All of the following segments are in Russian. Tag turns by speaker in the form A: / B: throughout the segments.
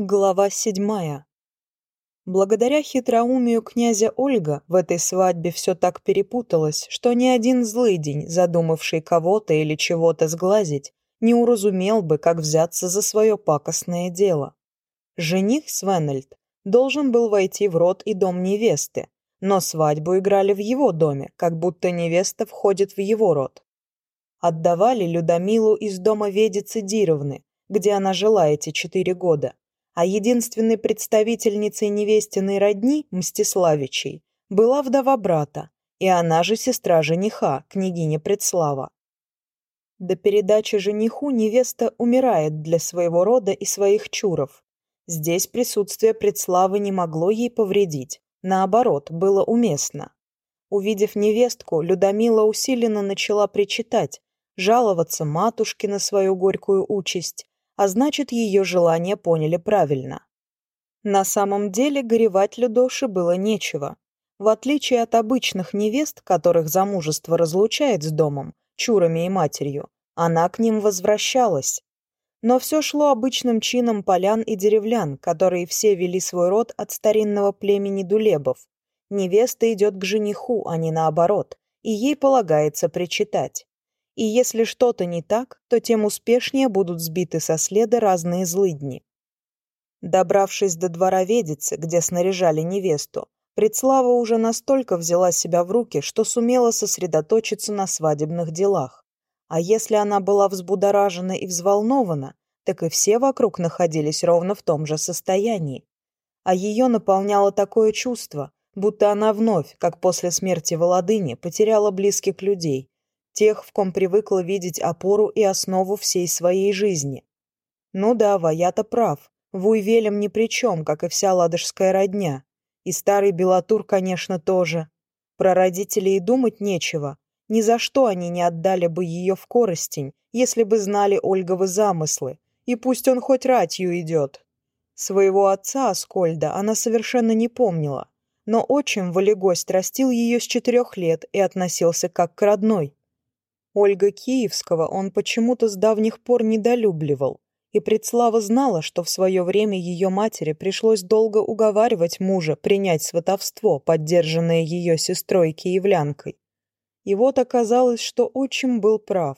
A: Глава седьмая. Благодаря хитроумию князя Ольга в этой свадьбе все так перепуталось, что ни один злый день, задумавший кого-то или чего-то сглазить, не уразумел бы, как взяться за свое пакостное дело. Жених Свенальд должен был войти в род и дом невесты, но свадьбу играли в его доме, как будто невеста входит в его род. Отдавали Людомилу из дома ведицы Дировны, где она жила эти четыре года а единственной представительницей невестиной родни, Мстиславичей, была вдова брата, и она же сестра жениха, княгиня Предслава. До передачи жениху невеста умирает для своего рода и своих чуров. Здесь присутствие Предславы не могло ей повредить, наоборот, было уместно. Увидев невестку, Людомила усиленно начала причитать, жаловаться матушке на свою горькую участь, а значит, ее желание поняли правильно. На самом деле горевать Людоше было нечего. В отличие от обычных невест, которых замужество разлучает с домом, чурами и матерью, она к ним возвращалась. Но все шло обычным чином полян и деревлян, которые все вели свой род от старинного племени дулебов. Невеста идет к жениху, а не наоборот, и ей полагается причитать. и если что-то не так, то тем успешнее будут сбиты со следа разные злыдни. Добравшись до двора Ведицы, где снаряжали невесту, Предслава уже настолько взяла себя в руки, что сумела сосредоточиться на свадебных делах. А если она была взбудоражена и взволнована, так и все вокруг находились ровно в том же состоянии. А ее наполняло такое чувство, будто она вновь, как после смерти Володыни, потеряла близких людей, тех, в ком привыкла видеть опору и основу всей своей жизни. Ну да, Ваята прав. Вуйвелем ни при чем, как и вся ладожская родня. И старый Белатур, конечно, тоже. Про родителей и думать нечего. Ни за что они не отдали бы ее в коростень, если бы знали Ольговы замыслы. И пусть он хоть ратью идет. Своего отца Аскольда она совершенно не помнила. Но отчим Валегость растил ее с четырех лет и относился как к родной. Ольга Киевского он почему-то с давних пор недолюбливал, и Предслава знала, что в свое время ее матери пришлось долго уговаривать мужа принять сватовство, поддержанное ее сестрой-киевлянкой. И вот оказалось, что отчим был прав,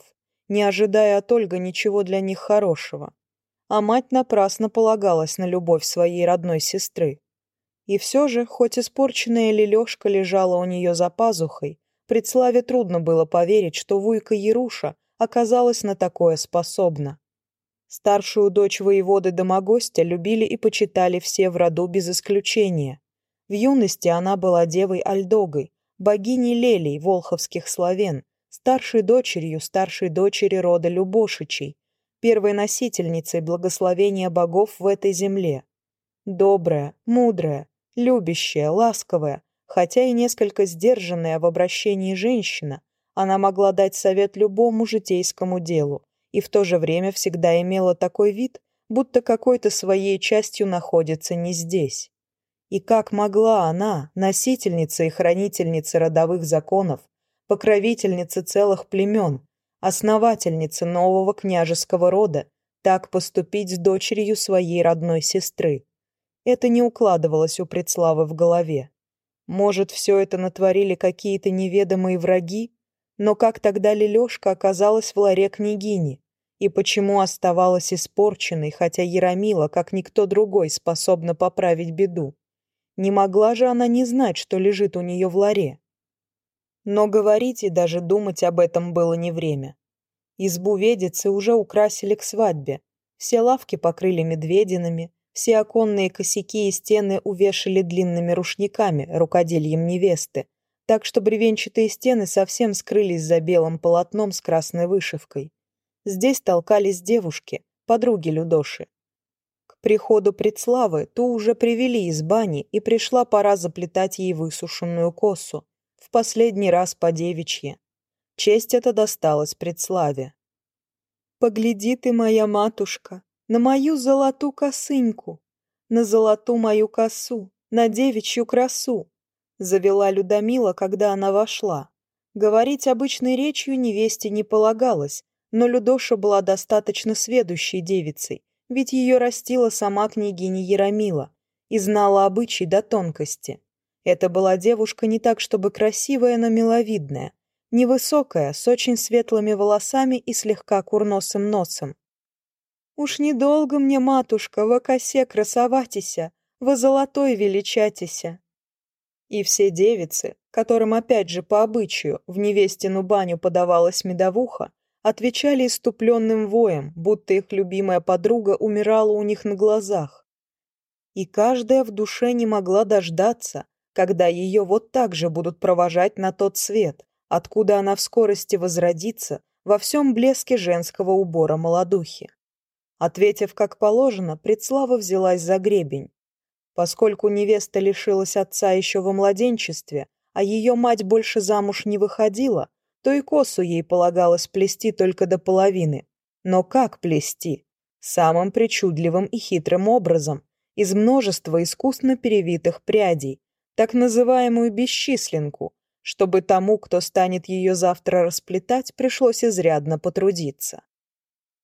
A: не ожидая от Ольга ничего для них хорошего. А мать напрасно полагалась на любовь своей родной сестры. И все же, хоть испорченная лелешка лежала у нее за пазухой, Предславе трудно было поверить, что Вуйка Яруша оказалась на такое способна. Старшую дочь воеводы Домогостя любили и почитали все в роду без исключения. В юности она была девой Альдогой, богиней Лелей волховских славен, старшей дочерью старшей дочери рода Любошичей, первой носительницей благословения богов в этой земле. Добрая, мудрая, любящая, ласковая, хотя и несколько сдержанная в обращении женщина, она могла дать совет любому житейскому делу и в то же время всегда имела такой вид, будто какой-то своей частью находится не здесь. И как могла она, носительница и хранительница родовых законов, покровительница целых племен, основательница нового княжеского рода, так поступить с дочерью своей родной сестры? Это не укладывалось у Предславы в голове. Может, все это натворили какие-то неведомые враги? Но как тогда Лелешка оказалась в ларе княгини? И почему оставалась испорченной, хотя Яромила, как никто другой, способна поправить беду? Не могла же она не знать, что лежит у нее в ларе? Но говорить и даже думать об этом было не время. Избу ведицы уже украсили к свадьбе. Все лавки покрыли медвединами, все оконные косяки и стены увешали длинными рушниками, рукодельем невесты, так что бревенчатые стены совсем скрылись за белым полотном с красной вышивкой. Здесь толкались девушки, подруги Людоши. К приходу предславы ту уже привели из бани, и пришла пора заплетать ей высушенную косу, в последний раз по девичье. Честь эта досталась предславе. «Погляди ты, моя матушка, на мою золоту косыньку, на золоту мою косу, на девичью красу, завела Людомила, когда она вошла. Говорить обычной речью невесте не полагалось, но Людоша была достаточно сведущей девицей, ведь ее растила сама княгиня Яромила и знала обычай до тонкости. Это была девушка не так, чтобы красивая, но миловидная, невысокая, с очень светлыми волосами и слегка курносым носом. Уж недолго мне, матушка, в косе красоватися, во золотой величатися. И все девицы, которым опять же по обычаю в невестину баню подавалась медовуха, отвечали иступленным воем, будто их любимая подруга умирала у них на глазах. И каждая в душе не могла дождаться, когда ее вот так же будут провожать на тот свет, откуда она в скорости возродится во всем блеске женского убора молодухи. Ответив, как положено, Предслава взялась за гребень. Поскольку невеста лишилась отца еще во младенчестве, а ее мать больше замуж не выходила, то и косу ей полагалось плести только до половины. Но как плести? Самым причудливым и хитрым образом, из множества искусно перевитых прядей, так называемую бесчисленку, чтобы тому, кто станет ее завтра расплетать, пришлось изрядно потрудиться.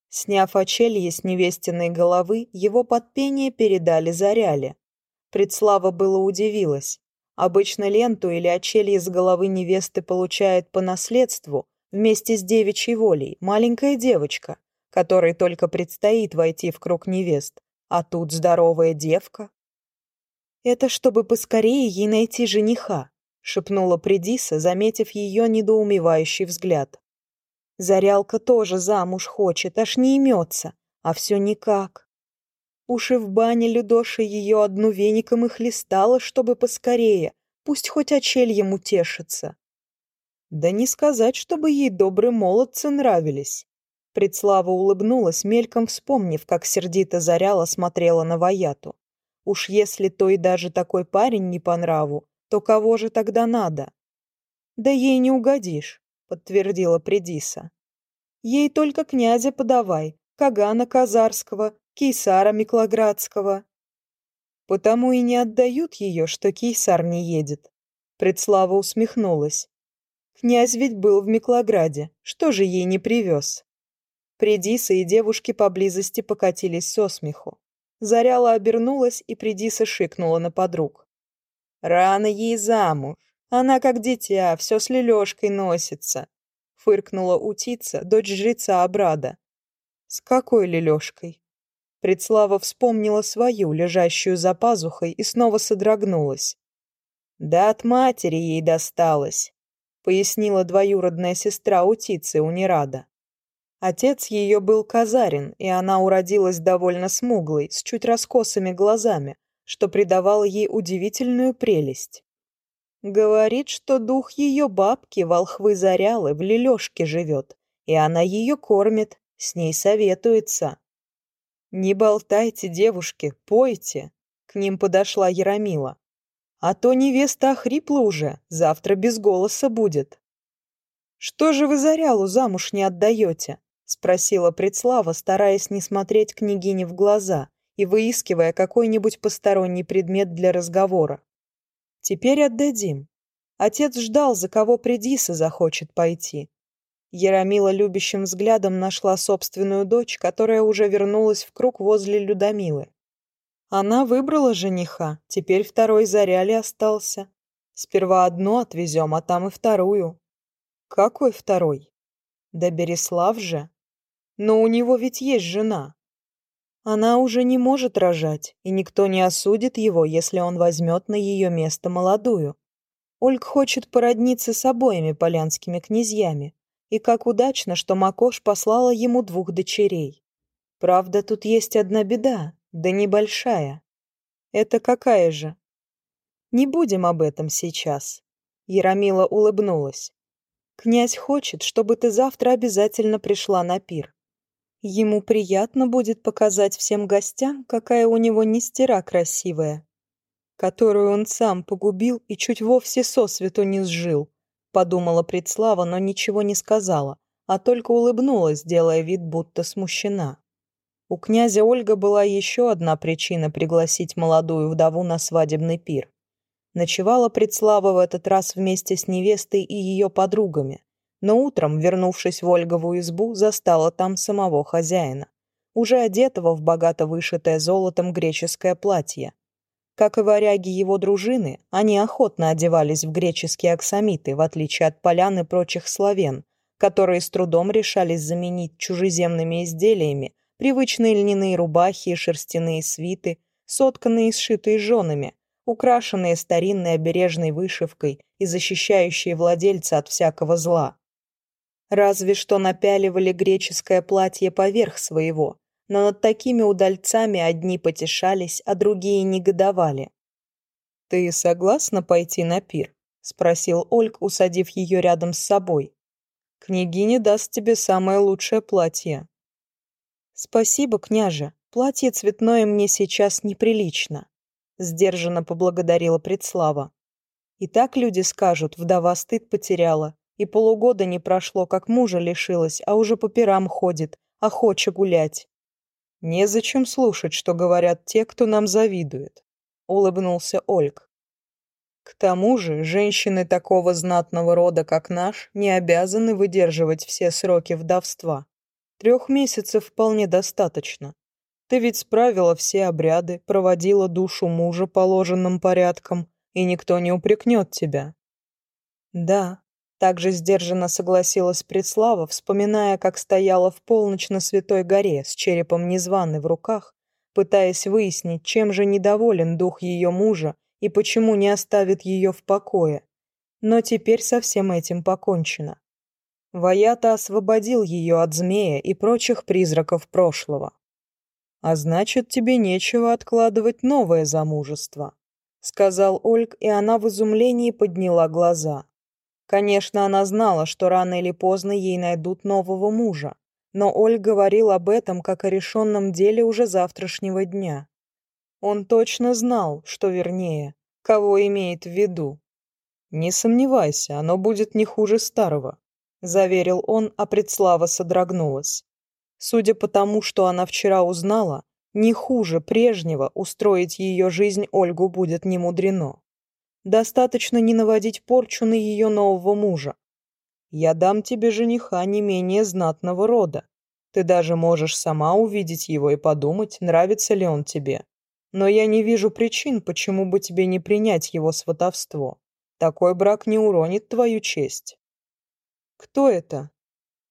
A: Сняв очелье с невестиной головы, его подпение передали заряли. Предслава было удивилась. Обычно ленту или очелье с головы невесты получает по наследству вместе с девичьей волей маленькая девочка, которой только предстоит войти в круг невест, а тут здоровая девка. «Это чтобы поскорее ей найти жениха», — шепнула Придиса, заметив ее недоумевающий взгляд. Зарялка тоже замуж хочет, аж не имется, а все никак. Уши в бане Людоша ее одну веником и хлестала, чтобы поскорее, пусть хоть очельем утешится. Да не сказать, чтобы ей добрые молодцы нравились. Предслава улыбнулась, мельком вспомнив, как сердито Заряла смотрела на Ваяту. Уж если то и даже такой парень не по нраву, то кого же тогда надо? Да ей не угодишь подтвердила Предиса. Ей только князя подавай, Кагана Казарского, Кейсара Миклоградского. Потому и не отдают ее, что Кейсар не едет. Предслава усмехнулась. Князь ведь был в Миклограде, что же ей не привез? Предиса и девушки поблизости покатились со смеху. Заряла обернулась, и Предиса шикнула на подруг. «Рано ей замуж!» Она как дитя, все с лелешкой носится. Фыркнула утица, дочь жреца Абрада. С какой лелешкой? Предслава вспомнила свою, лежащую за пазухой, и снова содрогнулась. Да от матери ей досталось, пояснила двоюродная сестра утицы Унирада. Отец ее был казарин, и она уродилась довольно смуглой, с чуть раскосыми глазами, что придавало ей удивительную прелесть. Говорит, что дух ее бабки, волхвы Зарялы, в лелешке живет, и она ее кормит, с ней советуется. «Не болтайте, девушки, пойте!» К ним подошла Ярамила. «А то невеста охрипла уже, завтра без голоса будет». «Что же вы Зарялу замуж не отдаете?» спросила Предслава, стараясь не смотреть княгине в глаза и выискивая какой-нибудь посторонний предмет для разговора. Теперь отдадим. Отец ждал, за кого Придиса захочет пойти. Ярамила любящим взглядом нашла собственную дочь, которая уже вернулась в круг возле Людомилы. Она выбрала жениха, теперь второй заряли остался. Сперва одну отвезем, а там и вторую. Какой второй? Да Берислав же. Но у него ведь есть жена. Она уже не может рожать, и никто не осудит его, если он возьмет на ее место молодую. Ольг хочет породниться с обоими полянскими князьями, и как удачно, что Макош послала ему двух дочерей. Правда, тут есть одна беда, да небольшая. Это какая же? Не будем об этом сейчас. Ярамила улыбнулась. Князь хочет, чтобы ты завтра обязательно пришла на пир. Ему приятно будет показать всем гостям, какая у него нестера красивая, которую он сам погубил и чуть вовсе сосвету не сжил, подумала предслава, но ничего не сказала, а только улыбнулась, делая вид, будто смущена. У князя Ольга была еще одна причина пригласить молодую вдову на свадебный пир. Ночевала предслава в этот раз вместе с невестой и ее подругами но утром, вернувшись в Ольгову избу, застала там самого хозяина, уже одетого в богато вышитое золотом греческое платье. Как и варяги его дружины, они охотно одевались в греческие аксамиты, в отличие от полян и прочих славен, которые с трудом решались заменить чужеземными изделиями привычные льняные рубахи и шерстяные свиты, сотканные и сшитые женами, украшенные старинной обережной вышивкой и защищающие владельца от всякого зла. Разве что напяливали греческое платье поверх своего, но над такими удальцами одни потешались, а другие негодовали. «Ты согласна пойти на пир?» — спросил Ольг, усадив ее рядом с собой. «Княгиня даст тебе самое лучшее платье». «Спасибо, княже. Платье цветное мне сейчас неприлично», — сдержанно поблагодарила предслава. «И так люди скажут, вдова стыд потеряла, и полугода не прошло, как мужа лишилась, а уже по пирам ходит, а охоче гулять. «Незачем слушать, что говорят те, кто нам завидует», — улыбнулся Ольг. «К тому же женщины такого знатного рода, как наш, не обязаны выдерживать все сроки вдовства. Трех месяцев вполне достаточно. Ты ведь справила все обряды, проводила душу мужа положенным порядком, и никто не упрекнет тебя». «Да», также сдержанно согласилась Предслава, вспоминая, как стояла в полночь на Святой горе с черепом незваный в руках, пытаясь выяснить, чем же недоволен дух ее мужа и почему не оставит ее в покое. Но теперь со всем этим покончено. Ваята освободил ее от змея и прочих призраков прошлого. «А значит, тебе нечего откладывать новое замужество», — сказал Ольг, и она в изумлении подняла глаза. Конечно, она знала, что рано или поздно ей найдут нового мужа, но Оль говорил об этом как о решенном деле уже завтрашнего дня. Он точно знал, что вернее, кого имеет в виду. «Не сомневайся, оно будет не хуже старого», — заверил он, а предслава содрогнулась. Судя по тому, что она вчера узнала, не хуже прежнего устроить достаточно не наводить порчу на ее нового мужа. Я дам тебе жениха не менее знатного рода. Ты даже можешь сама увидеть его и подумать, нравится ли он тебе. Но я не вижу причин, почему бы тебе не принять его сватовство. Такой брак не уронит твою честь». «Кто это?»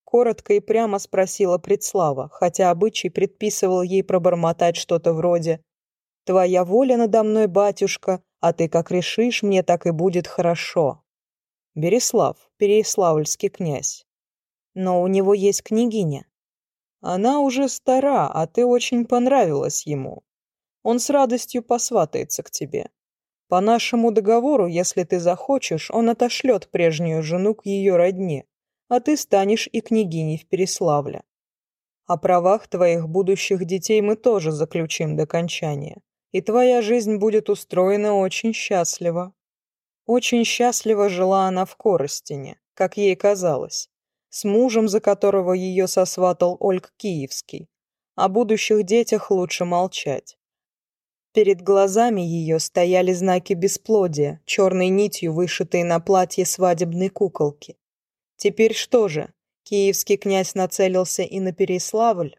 A: Коротко и прямо спросила предслава, хотя обычай предписывал ей пробормотать что-то вроде «Твоя воля надо мной, батюшка, а ты как решишь, мне так и будет хорошо. Береслав, переславльский князь. Но у него есть княгиня. Она уже стара, а ты очень понравилась ему. Он с радостью посватается к тебе. По нашему договору, если ты захочешь, он отошлет прежнюю жену к ее родне, а ты станешь и княгиней в Переславле. О правах твоих будущих детей мы тоже заключим до кончания и твоя жизнь будет устроена очень счастливо. Очень счастливо жила она в Коростине, как ей казалось, с мужем, за которого ее сосватал Ольг Киевский. О будущих детях лучше молчать. Перед глазами ее стояли знаки бесплодия, черной нитью вышитые на платье свадебной куколки. Теперь что же, киевский князь нацелился и на Переславль?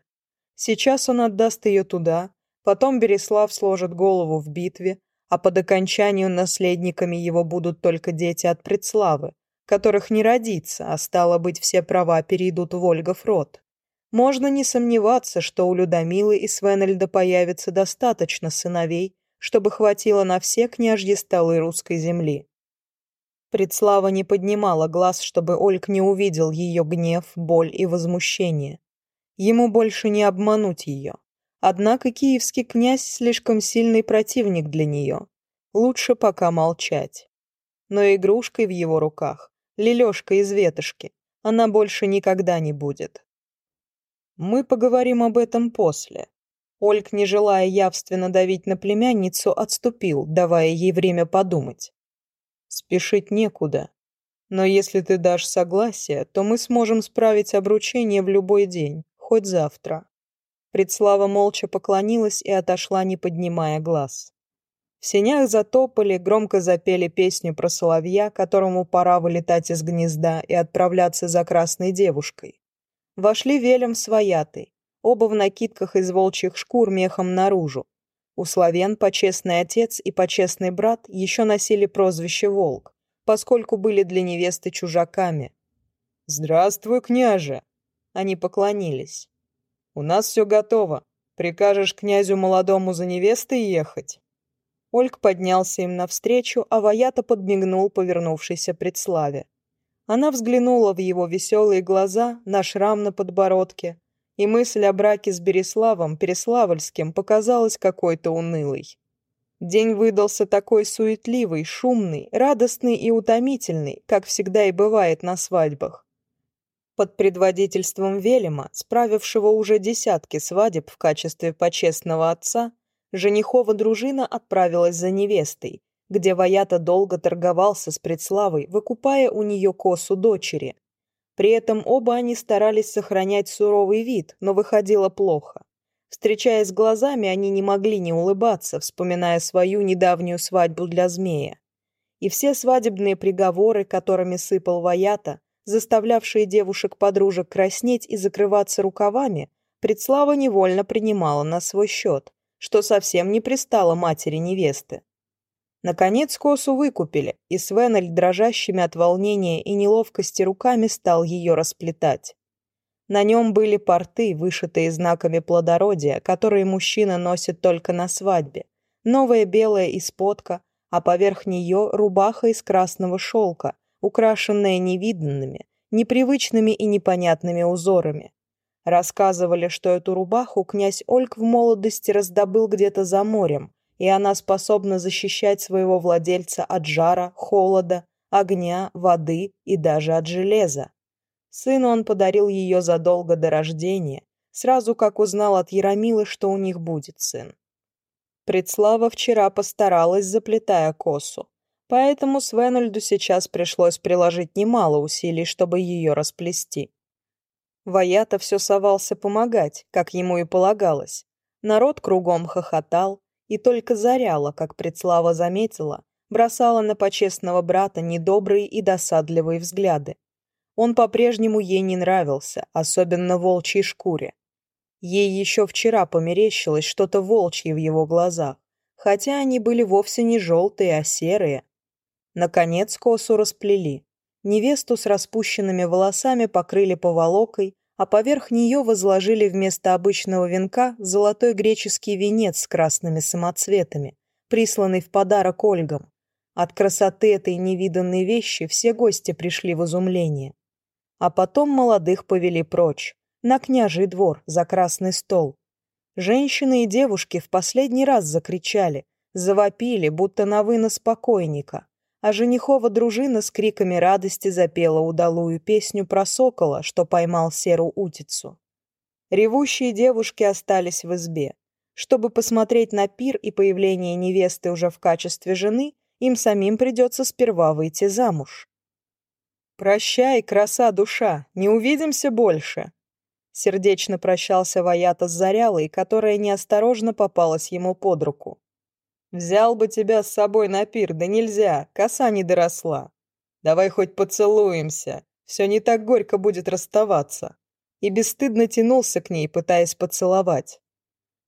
A: Сейчас он отдаст ее туда, Потом Береслав сложит голову в битве, а под окончанию наследниками его будут только дети от предславы, которых не родится, а стало быть, все права перейдут в Ольгов род. Можно не сомневаться, что у Людомилы и Свенельда появится достаточно сыновей, чтобы хватило на все княжьи столы русской земли. Предслава не поднимала глаз, чтобы Ольг не увидел ее гнев, боль и возмущение. Ему больше не обмануть ее. Однако киевский князь слишком сильный противник для нее. Лучше пока молчать. Но игрушкой в его руках, лелешка из ветошки, она больше никогда не будет. Мы поговорим об этом после. Ольг, не желая явственно давить на племянницу, отступил, давая ей время подумать. Спешить некуда. Но если ты дашь согласие, то мы сможем справить обручение в любой день, хоть завтра. Предслава молча поклонилась и отошла, не поднимая глаз. В сенях затопали, громко запели песню про соловья, которому пора вылетать из гнезда и отправляться за красной девушкой. Вошли велем свояты, оба в накидках из волчьих шкур мехом наружу. У славян почестный отец и почестный брат еще носили прозвище «Волк», поскольку были для невесты чужаками. «Здравствуй, княже!» Они поклонились. У нас все готово. Прикажешь князю молодому за невестой ехать?» Ольг поднялся им навстречу, а Ваята подмигнул повернувшейся предславе. Она взглянула в его веселые глаза, на шрам на подбородке, и мысль о браке с Береславом Переславльским показалась какой-то унылой. День выдался такой суетливый, шумный, радостный и утомительный, как всегда и бывает на свадьбах. Под предводительством Велема, справившего уже десятки свадеб в качестве почестного отца, женихова дружина отправилась за невестой, где Ваята долго торговался с предславой, выкупая у нее косу дочери. При этом оба они старались сохранять суровый вид, но выходило плохо. Встречаясь глазами, они не могли не улыбаться, вспоминая свою недавнюю свадьбу для змея. И все свадебные приговоры, которыми сыпал Ваята, заставлявшие девушек-подружек краснеть и закрываться рукавами, Предслава невольно принимала на свой счет, что совсем не пристало матери невесты. Наконец косу выкупили, и Свенель дрожащими от волнения и неловкости руками стал ее расплетать. На нем были порты, вышитые знаками плодородия, которые мужчина носит только на свадьбе, новая белая исподка, а поверх нее рубаха из красного шелка, украшенная невиданными, непривычными и непонятными узорами. Рассказывали, что эту рубаху князь Ольг в молодости раздобыл где-то за морем, и она способна защищать своего владельца от жара, холода, огня, воды и даже от железа. Сыну он подарил ее задолго до рождения, сразу как узнал от Яромилы, что у них будет сын. Предслава вчера постаралась, заплетая косу, поэтому Свенальду сейчас пришлось приложить немало усилий, чтобы ее расплести. Ваята все совался помогать, как ему и полагалось. Народ кругом хохотал, и только Заряла, как Предслава заметила, бросала на почестного брата недобрые и досадливые взгляды. Он по-прежнему ей не нравился, особенно в волчьей шкуре. Ей еще вчера померещилось что-то волчье в его глазах, хотя они были вовсе не желтые, а серые, Наконец косу расплели. Невесту с распущенными волосами покрыли поволокой, а поверх нее возложили вместо обычного венка золотой греческий венец с красными самоцветами, присланный в подарок Ольгам. От красоты этой невиданной вещи все гости пришли в изумление. А потом молодых повели прочь, на княжий двор, за красный стол. Женщины и девушки в последний раз закричали, завопили, будто на вынос покойника а женихова дружина с криками радости запела удалую песню про сокола, что поймал серу утицу. Ревущие девушки остались в избе. Чтобы посмотреть на пир и появление невесты уже в качестве жены, им самим придется сперва выйти замуж. «Прощай, краса душа, не увидимся больше!» Сердечно прощался Ваята с Зарялой, которая неосторожно попалась ему под руку. Взял бы тебя с собой на пир, да нельзя, коса не доросла. Давай хоть поцелуемся, все не так горько будет расставаться. И бесстыдно тянулся к ней, пытаясь поцеловать.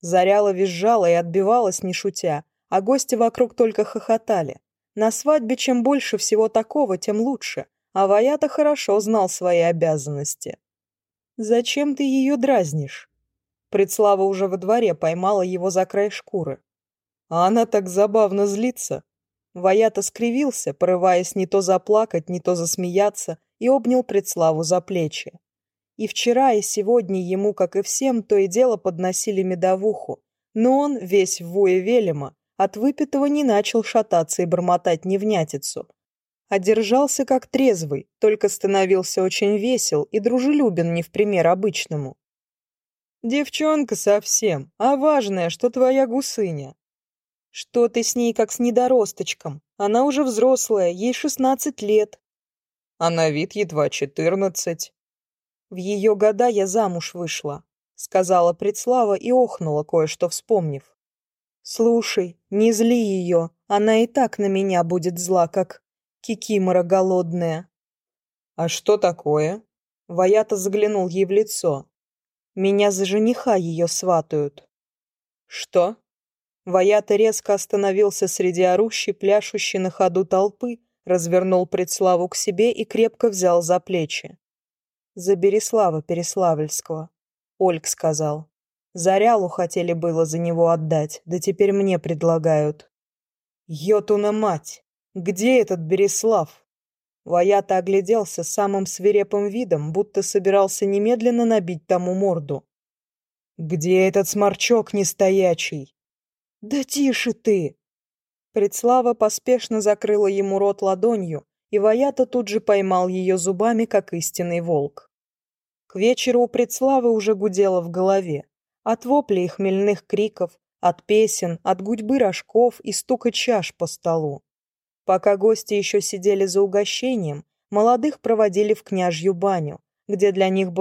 A: Заряла визжала и отбивалась, не шутя, а гости вокруг только хохотали. На свадьбе чем больше всего такого, тем лучше, а Ваята хорошо знал свои обязанности. «Зачем ты ее дразнишь?» Предслава уже во дворе поймала его за край шкуры. А она так забавно злится. Ваята скривился, порываясь не то заплакать, не то засмеяться, и обнял предславу за плечи. И вчера, и сегодня ему, как и всем, то и дело подносили медовуху. Но он, весь в вое велема, от выпитого не начал шататься и бормотать невнятицу. А держался как трезвый, только становился очень весел и дружелюбен не в пример обычному. «Девчонка совсем, а важное, что твоя гусыня. Что ты с ней как с недоросточком? Она уже взрослая, ей шестнадцать лет. А на вид едва четырнадцать. В ее года я замуж вышла, сказала Предслава и охнула, кое-что вспомнив. Слушай, не зли ее, она и так на меня будет зла, как кикимора голодная. А что такое? Ваята заглянул ей в лицо. Меня за жениха ее сватают». «Что?» Ваята резко остановился среди орущей, пляшущей на ходу толпы, развернул предславу к себе и крепко взял за плечи. «За Береслава Переславльского», — Ольг сказал. «Зарялу хотели было за него отдать, да теперь мне предлагают». «Йотуна мать! Где этот Береслав?» Ваята огляделся самым свирепым видом, будто собирался немедленно набить тому морду. «Где этот сморчок нестоячий?» «Да тише ты!» Предслава поспешно закрыла ему рот ладонью, и Ваята тут же поймал ее зубами, как истинный волк. К вечеру у Предславы уже гудело в голове. От воплей и хмельных криков, от песен, от гудьбы рожков и стука чаш по столу. Пока гости еще сидели за угощением, молодых проводили в княжью баню, где для них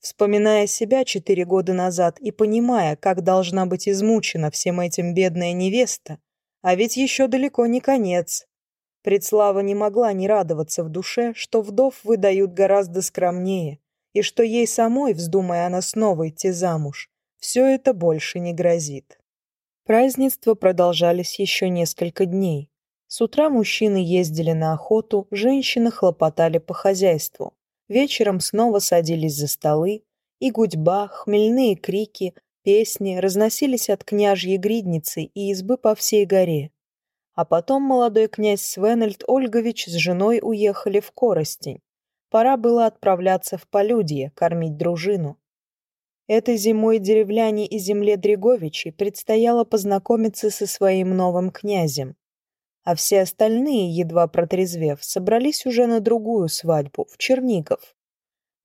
A: вспоминая себя четыре года назад и понимая, как должна быть измучена всем этим бедная невеста, а ведь еще далеко не конец. Предслава не могла не радоваться в душе, что вдов выдают гораздо скромнее, и что ей самой, вздумая она снова идти замуж, все это больше не грозит. Празднества продолжались еще несколько дней. С утра мужчины ездили на охоту, женщины хлопотали по хозяйству вечером снова садились за столы, и гудьба, хмельные крики, песни разносились от княжьей гридницы и избы по всей горе. А потом молодой князь Свенальд Ольгович с женой уехали в Коростень. Пора было отправляться в полюдье, кормить дружину. Этой зимой деревляне и земле Дреговичи предстояло познакомиться со своим новым князем. а все остальные, едва протрезвев, собрались уже на другую свадьбу, в Чернигов.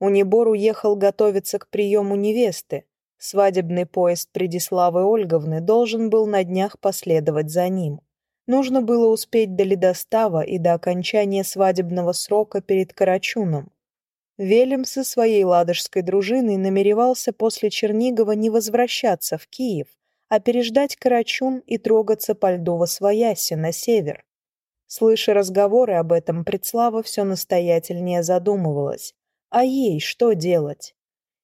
A: Унибор уехал готовиться к приему невесты. Свадебный поезд Предиславы Ольговны должен был на днях последовать за ним. Нужно было успеть до ледостава и до окончания свадебного срока перед Карачуном. Велем со своей ладожской дружиной намеревался после Чернигова не возвращаться в Киев, а переждать Карачун и трогаться по льду Восвояси на север. Слыша разговоры об этом, Предслава все настоятельнее задумывалась. А ей что делать?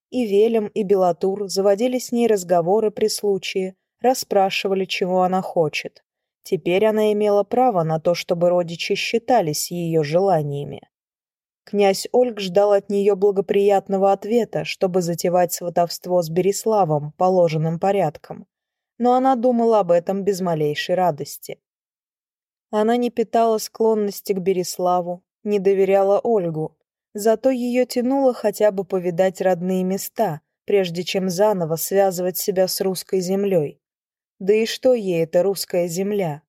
A: И Велем, и Белатур заводили с ней разговоры при случае, расспрашивали, чего она хочет. Теперь она имела право на то, чтобы родичи считались ее желаниями. Князь Ольг ждал от нее благоприятного ответа, чтобы затевать сватовство с Береславом положенным порядком. но она думала об этом без малейшей радости. Она не питала склонности к Береславу, не доверяла Ольгу, зато ее тянуло хотя бы повидать родные места, прежде чем заново связывать себя с русской землей. Да и что ей эта русская земля?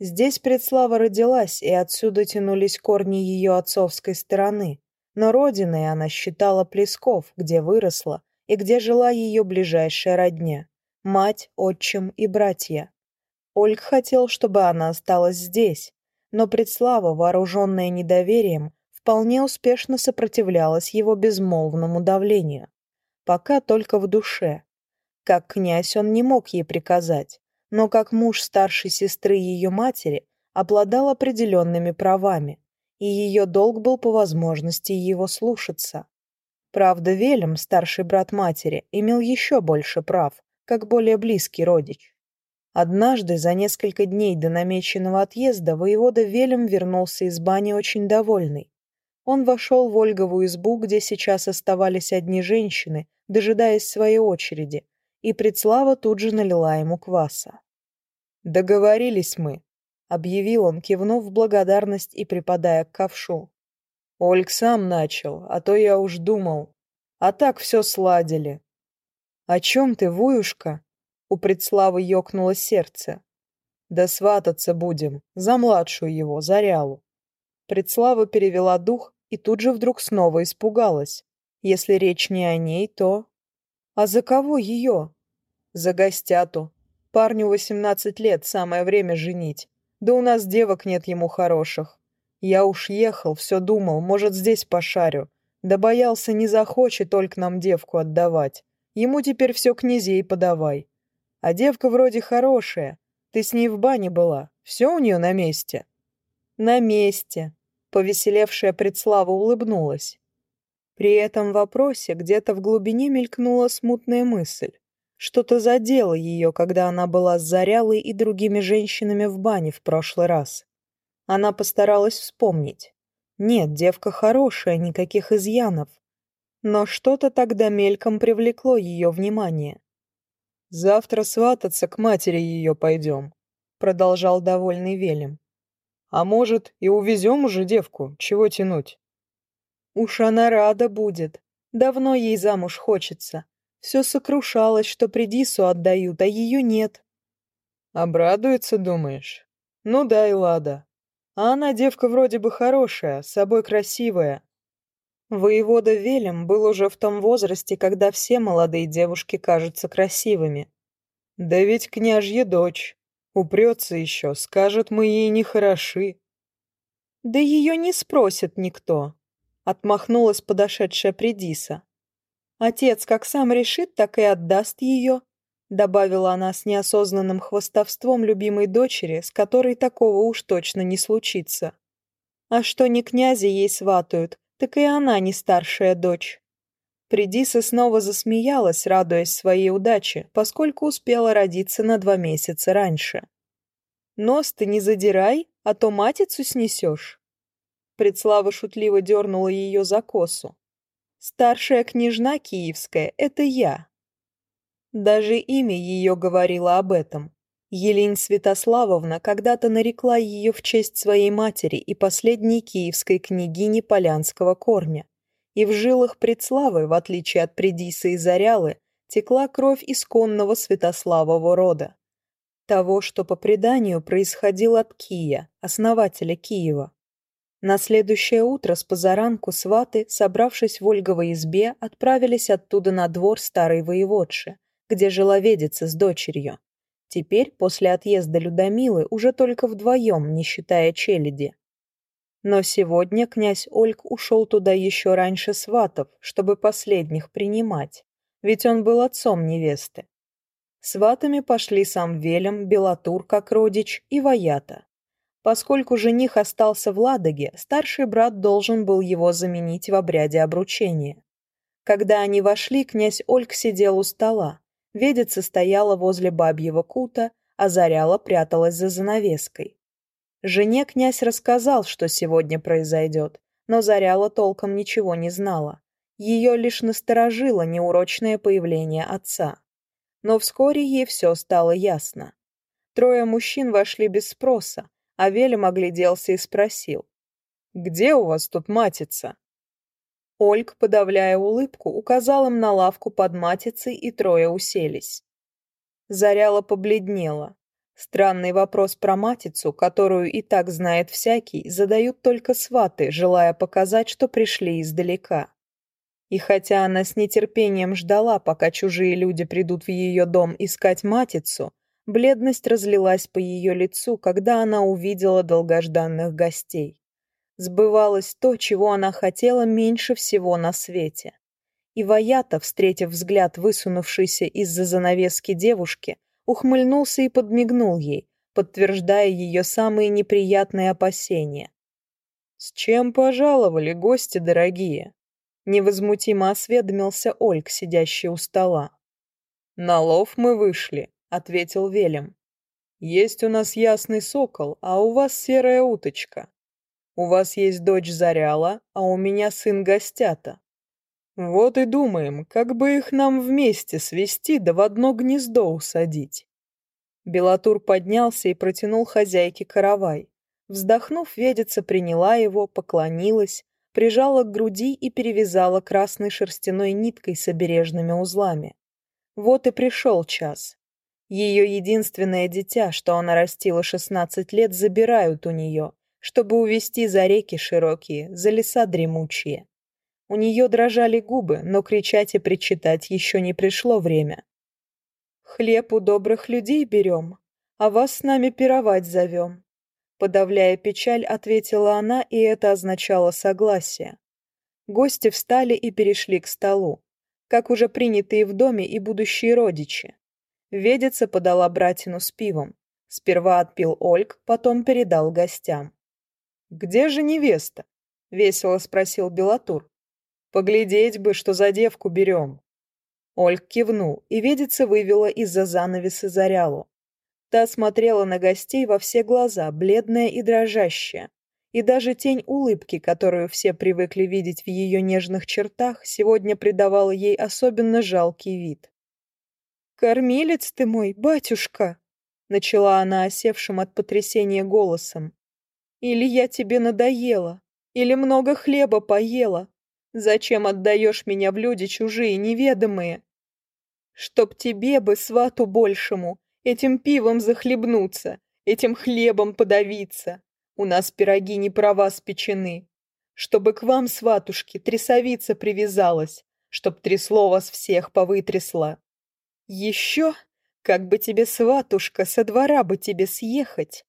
A: Здесь Предслава родилась, и отсюда тянулись корни ее отцовской стороны, но родиной она считала Плесков, где выросла и мать, отчим и братья. Ольг хотел, чтобы она осталась здесь, но предслава, вооруженная недоверием, вполне успешно сопротивлялась его безмолвному давлению. Пока только в душе. Как князь он не мог ей приказать, но как муж старшей сестры ее матери обладал определенными правами, и ее долг был по возможности его слушаться. Правда, Велем, старший брат матери, имел еще больше прав, как более близкий родич. Однажды, за несколько дней до намеченного отъезда, воевода Велем вернулся из бани очень довольный. Он вошел в Ольгову избу, где сейчас оставались одни женщины, дожидаясь своей очереди, и Предслава тут же налила ему кваса. «Договорились мы», — объявил он, кивнув в благодарность и припадая к ковшу. «Ольг сам начал, а то я уж думал. А так все сладили. «О чем ты, Вуюшка?» У предславы ёкнуло сердце. «Да свататься будем, за младшую его, за Рялу». Предслава перевела дух и тут же вдруг снова испугалась. Если речь не о ней, то... «А за кого ее?» «За гостяту. Парню восемнадцать лет, самое время женить. Да у нас девок нет ему хороших. Я уж ехал, все думал, может, здесь пошарю. Да боялся, не Ему теперь все князей подавай. А девка вроде хорошая. Ты с ней в бане была. Все у нее на месте?» «На месте», — повеселевшая предслава улыбнулась. При этом вопросе где-то в глубине мелькнула смутная мысль. Что-то задело ее, когда она была с Зарялой и другими женщинами в бане в прошлый раз. Она постаралась вспомнить. Нет, девка хорошая, никаких изъянов. Но что-то тогда мельком привлекло ее внимание. «Завтра свататься к матери ее пойдем», — продолжал довольный Велем. «А может, и увезем уже девку, чего тянуть?» «Уж она рада будет. Давно ей замуж хочется. Все сокрушалось, что Придису отдают, а ее нет». «Обрадуется, думаешь? Ну да и лада. А она девка вроде бы хорошая, с собой красивая, Воевода Велем был уже в том возрасте, когда все молодые девушки кажутся красивыми. «Да ведь княжья дочь. Упрется еще, скажет, мы ей не хороши». «Да ее не спросит никто», — отмахнулась подошедшая Придиса. «Отец как сам решит, так и отдаст ее», — добавила она с неосознанным хвостовством любимой дочери, с которой такого уж точно не случится. «А что не князя ей сватают, так и она не старшая дочь. Придиса снова засмеялась, радуясь своей удаче, поскольку успела родиться на два месяца раньше. «Нос ты не задирай, а то матицу снесешь». Предслава шутливо дернула ее за косу. «Старшая княжна киевская — это я». Даже имя ее говорило об этом. Елена когда то нарекла ее в честь своей матери и последней киевской княгини Полянского корня. И в жилах предславы, в отличие от предисы и зарялы, текла кровь исконного Святославого рода. Того, что по преданию происходило от Кия, основателя Киева. На следующее утро с позаранку сваты, собравшись в Ольговой избе, отправились оттуда на двор старой воеводши, где жила ведица с дочерью. Теперь, после отъезда Людомилы, уже только вдвоем, не считая челяди. Но сегодня князь Ольг ушел туда еще раньше сватов, чтобы последних принимать, ведь он был отцом невесты. Сватами пошли сам Велем, Белатур как родич и Ваята. Поскольку жених остался в Ладоге, старший брат должен был его заменить в обряде обручения. Когда они вошли, князь Ольг сидел у стола. Ведица стояла возле бабьего кута, а Заряла пряталась за занавеской. Жене князь рассказал, что сегодня произойдет, но Заряла толком ничего не знала. Ее лишь насторожило неурочное появление отца. Но вскоре ей все стало ясно. Трое мужчин вошли без спроса, а Велем огляделся и спросил. «Где у вас тут матица?» Ольг подавляя улыбку, указал им на лавку под матицей, и трое уселись. Заряла побледнела. Странный вопрос про матицу, которую и так знает всякий, задают только сваты, желая показать, что пришли издалека. И хотя она с нетерпением ждала, пока чужие люди придут в ее дом искать матицу, бледность разлилась по ее лицу, когда она увидела долгожданных гостей сбывалось то, чего она хотела меньше всего на свете. И Ваята, встретив взгляд высунувшейся из-за занавески девушки, ухмыльнулся и подмигнул ей, подтверждая ее самые неприятные опасения. «С чем пожаловали гости дорогие?» Невозмутимо осведомился Ольг, сидящий у стола. «На лов мы вышли», — ответил Велем. «Есть у нас ясный сокол, а у вас серая уточка. У вас есть дочь Заряла, а у меня сын Гостята. Вот и думаем, как бы их нам вместе свести да в одно гнездо усадить. Белатур поднялся и протянул хозяйке каравай. Вздохнув, ведица приняла его, поклонилась, прижала к груди и перевязала красной шерстяной ниткой с обережными узлами. Вот и пришел час. Ее единственное дитя, что она растила шестнадцать Чтобы увести за реки широкие, за леса дремучие. У нее дрожали губы, но кричать и причитать еще не пришло время. «Хлеб у добрых людей берем, а вас с нами пировать зовем». Подавляя печаль, ответила она, и это означало согласие. Гости встали и перешли к столу, как уже принятые в доме и будущие родичи. Ведица подала братину с пивом. Сперва отпил Ольг, потом передал гостям. «Где же невеста?» — весело спросил Белатур. Поглядеть бы, что за девку берем. Ольг кивнул, и ведица вывела из-за занавеса Зарялу. Та смотрела на гостей во все глаза, бледная и дрожащая. И даже тень улыбки, которую все привыкли видеть в ее нежных чертах, сегодня придавала ей особенно жалкий вид. «Кормилец Или я тебе надоела? Или много хлеба поела? Зачем отдаешь меня в люди чужие, неведомые? Чтоб тебе бы, свату большему, этим пивом захлебнуться, этим хлебом подавиться. У нас пироги не про вас печены. Чтобы к вам, сватушки, трясовица привязалась, чтоб трясло вас всех повытрясла. Еще, как бы тебе, сватушка, со двора бы тебе съехать,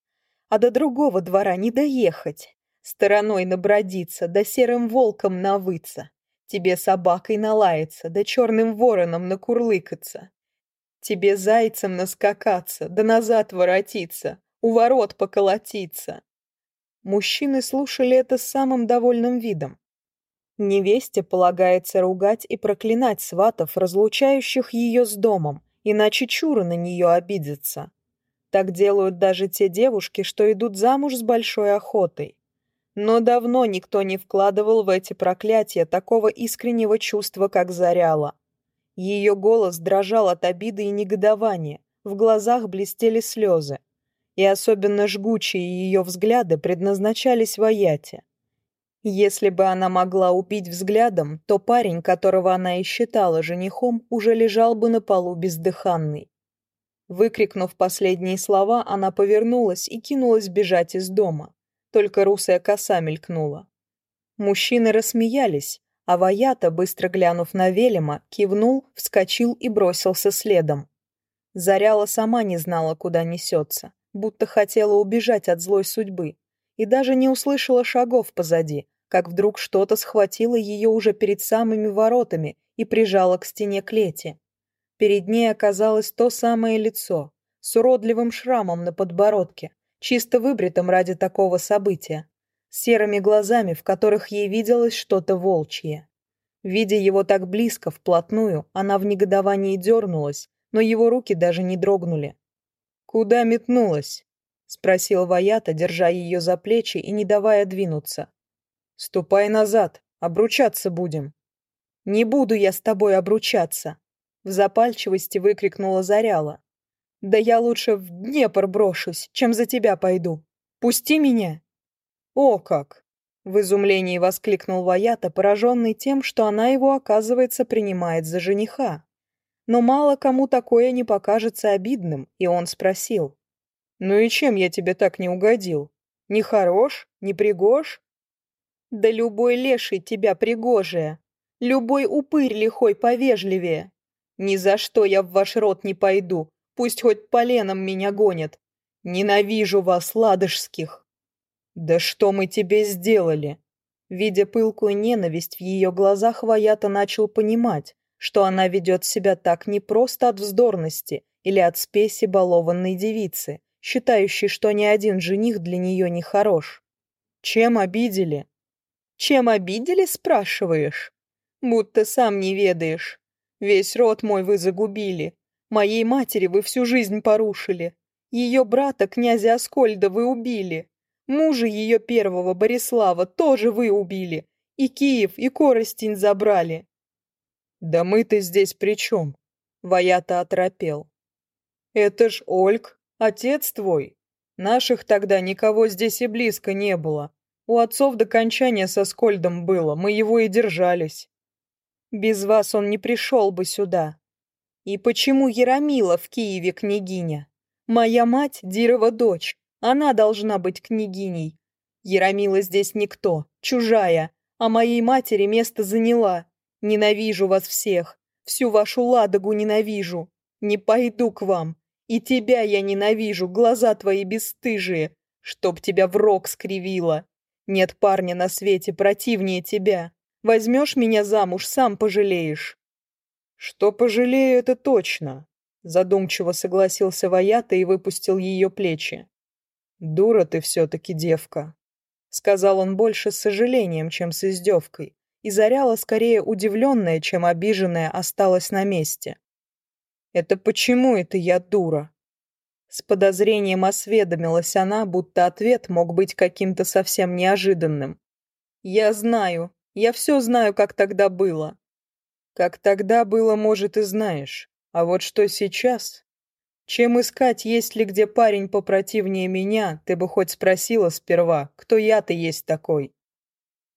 A: а до другого двора не доехать, Стороной набродиться, да серым волком навыться. Тебе собакой налаяться, да черным вороном накурлыкаться. Тебе зайцем наскакаться, да назад воротиться, у ворот поколотиться. Мужчины слушали это с самым довольным видом. Невесте полагается ругать и проклинать сватов, разлучающих ее с домом, иначе чуры на нее обидятся. Так делают даже те девушки, что идут замуж с большой охотой. Но давно никто не вкладывал в эти проклятия такого искреннего чувства, как Заряла. Ее голос дрожал от обиды и негодования, в глазах блестели слезы. И особенно жгучие ее взгляды предназначались вояте. Если бы она могла убить взглядом, то парень, которого она и считала женихом, уже лежал бы на полу бездыханный. Выкрикнув последние слова, она повернулась и кинулась бежать из дома. Только русая коса мелькнула. Мужчины рассмеялись, а Ваята, быстро глянув на Велема, кивнул, вскочил и бросился следом. Заряла сама не знала, куда несется, будто хотела убежать от злой судьбы, и даже не услышала шагов позади, как вдруг что-то схватило ее уже перед самыми воротами и прижало к стене клети. Перед ней оказалось то самое лицо, с уродливым шрамом на подбородке, чисто выбритым ради такого события, серыми глазами, в которых ей виделось что-то волчье. Видя его так близко, вплотную, она в негодовании дернулась, но его руки даже не дрогнули. «Куда метнулась?» — спросил Ваята, держа ее за плечи и не давая двинуться. «Ступай назад, обручаться будем». «Не буду я с тобой обручаться!» В запальчивости выкрикнула Заряла. Да я лучше в Днепр брошусь, чем за тебя пойду. Пусти меня!» «О как!» — в изумлении воскликнул Ваята, пораженный тем, что она его, оказывается, принимает за жениха. Но мало кому такое не покажется обидным, и он спросил. «Ну и чем я тебе так не угодил? Не хорош? Не пригож?» «Да любой леший тебя пригожая, любой упырь лихой повежливее. Ни за что я в ваш рот не пойду, Пусть хоть поленом меня гонят. Ненавижу вас, ладожских. Да что мы тебе сделали? Видя пылкую ненависть в ее глазах, Ваята начал понимать, что она ведет себя так не просто от вздорности или от спеси балованной девицы, считающей, что ни один жених для нее не хорош. Чем обидели? Чем обидели, спрашиваешь? Будто сам не ведаешь. Весь род мой вы загубили. Моей матери вы всю жизнь порушили. Ее брата, князя Аскольда, вы убили. Мужа ее первого, Борислава, тоже вы убили. И Киев, и Коростень забрали. Да мы-то здесь при чем? Ваята оторопел. Это ж Ольг, отец твой. Наших тогда никого здесь и близко не было. У отцов до кончания со Скольдом было, мы его и держались. Без вас он не пришел бы сюда. И почему Ярамила в Киеве княгиня? Моя мать — Дирова дочь. Она должна быть княгиней. Ярамила здесь никто, чужая, а моей матери место заняла. Ненавижу вас всех. Всю вашу ладогу ненавижу. Не пойду к вам. И тебя я ненавижу, глаза твои бесстыжие, чтоб тебя в рог скривило. Нет парня на свете противнее тебя. Возьмешь меня замуж, сам пожалеешь. «Что пожалею, это точно», — задумчиво согласился Ваята и выпустил ее плечи. «Дура ты все-таки, девка», — сказал он больше с сожалением, чем с издевкой, и Заряла, скорее удивленная, чем обиженная, осталась на месте. «Это почему это я дура?» С подозрением осведомилась она, будто ответ мог быть каким-то совсем неожиданным. «Я знаю. Я все знаю, как тогда было». «Как тогда было, может, и знаешь. А вот что сейчас? Чем искать, есть ли где парень попротивнее меня, ты бы хоть спросила сперва, кто я-то есть такой?»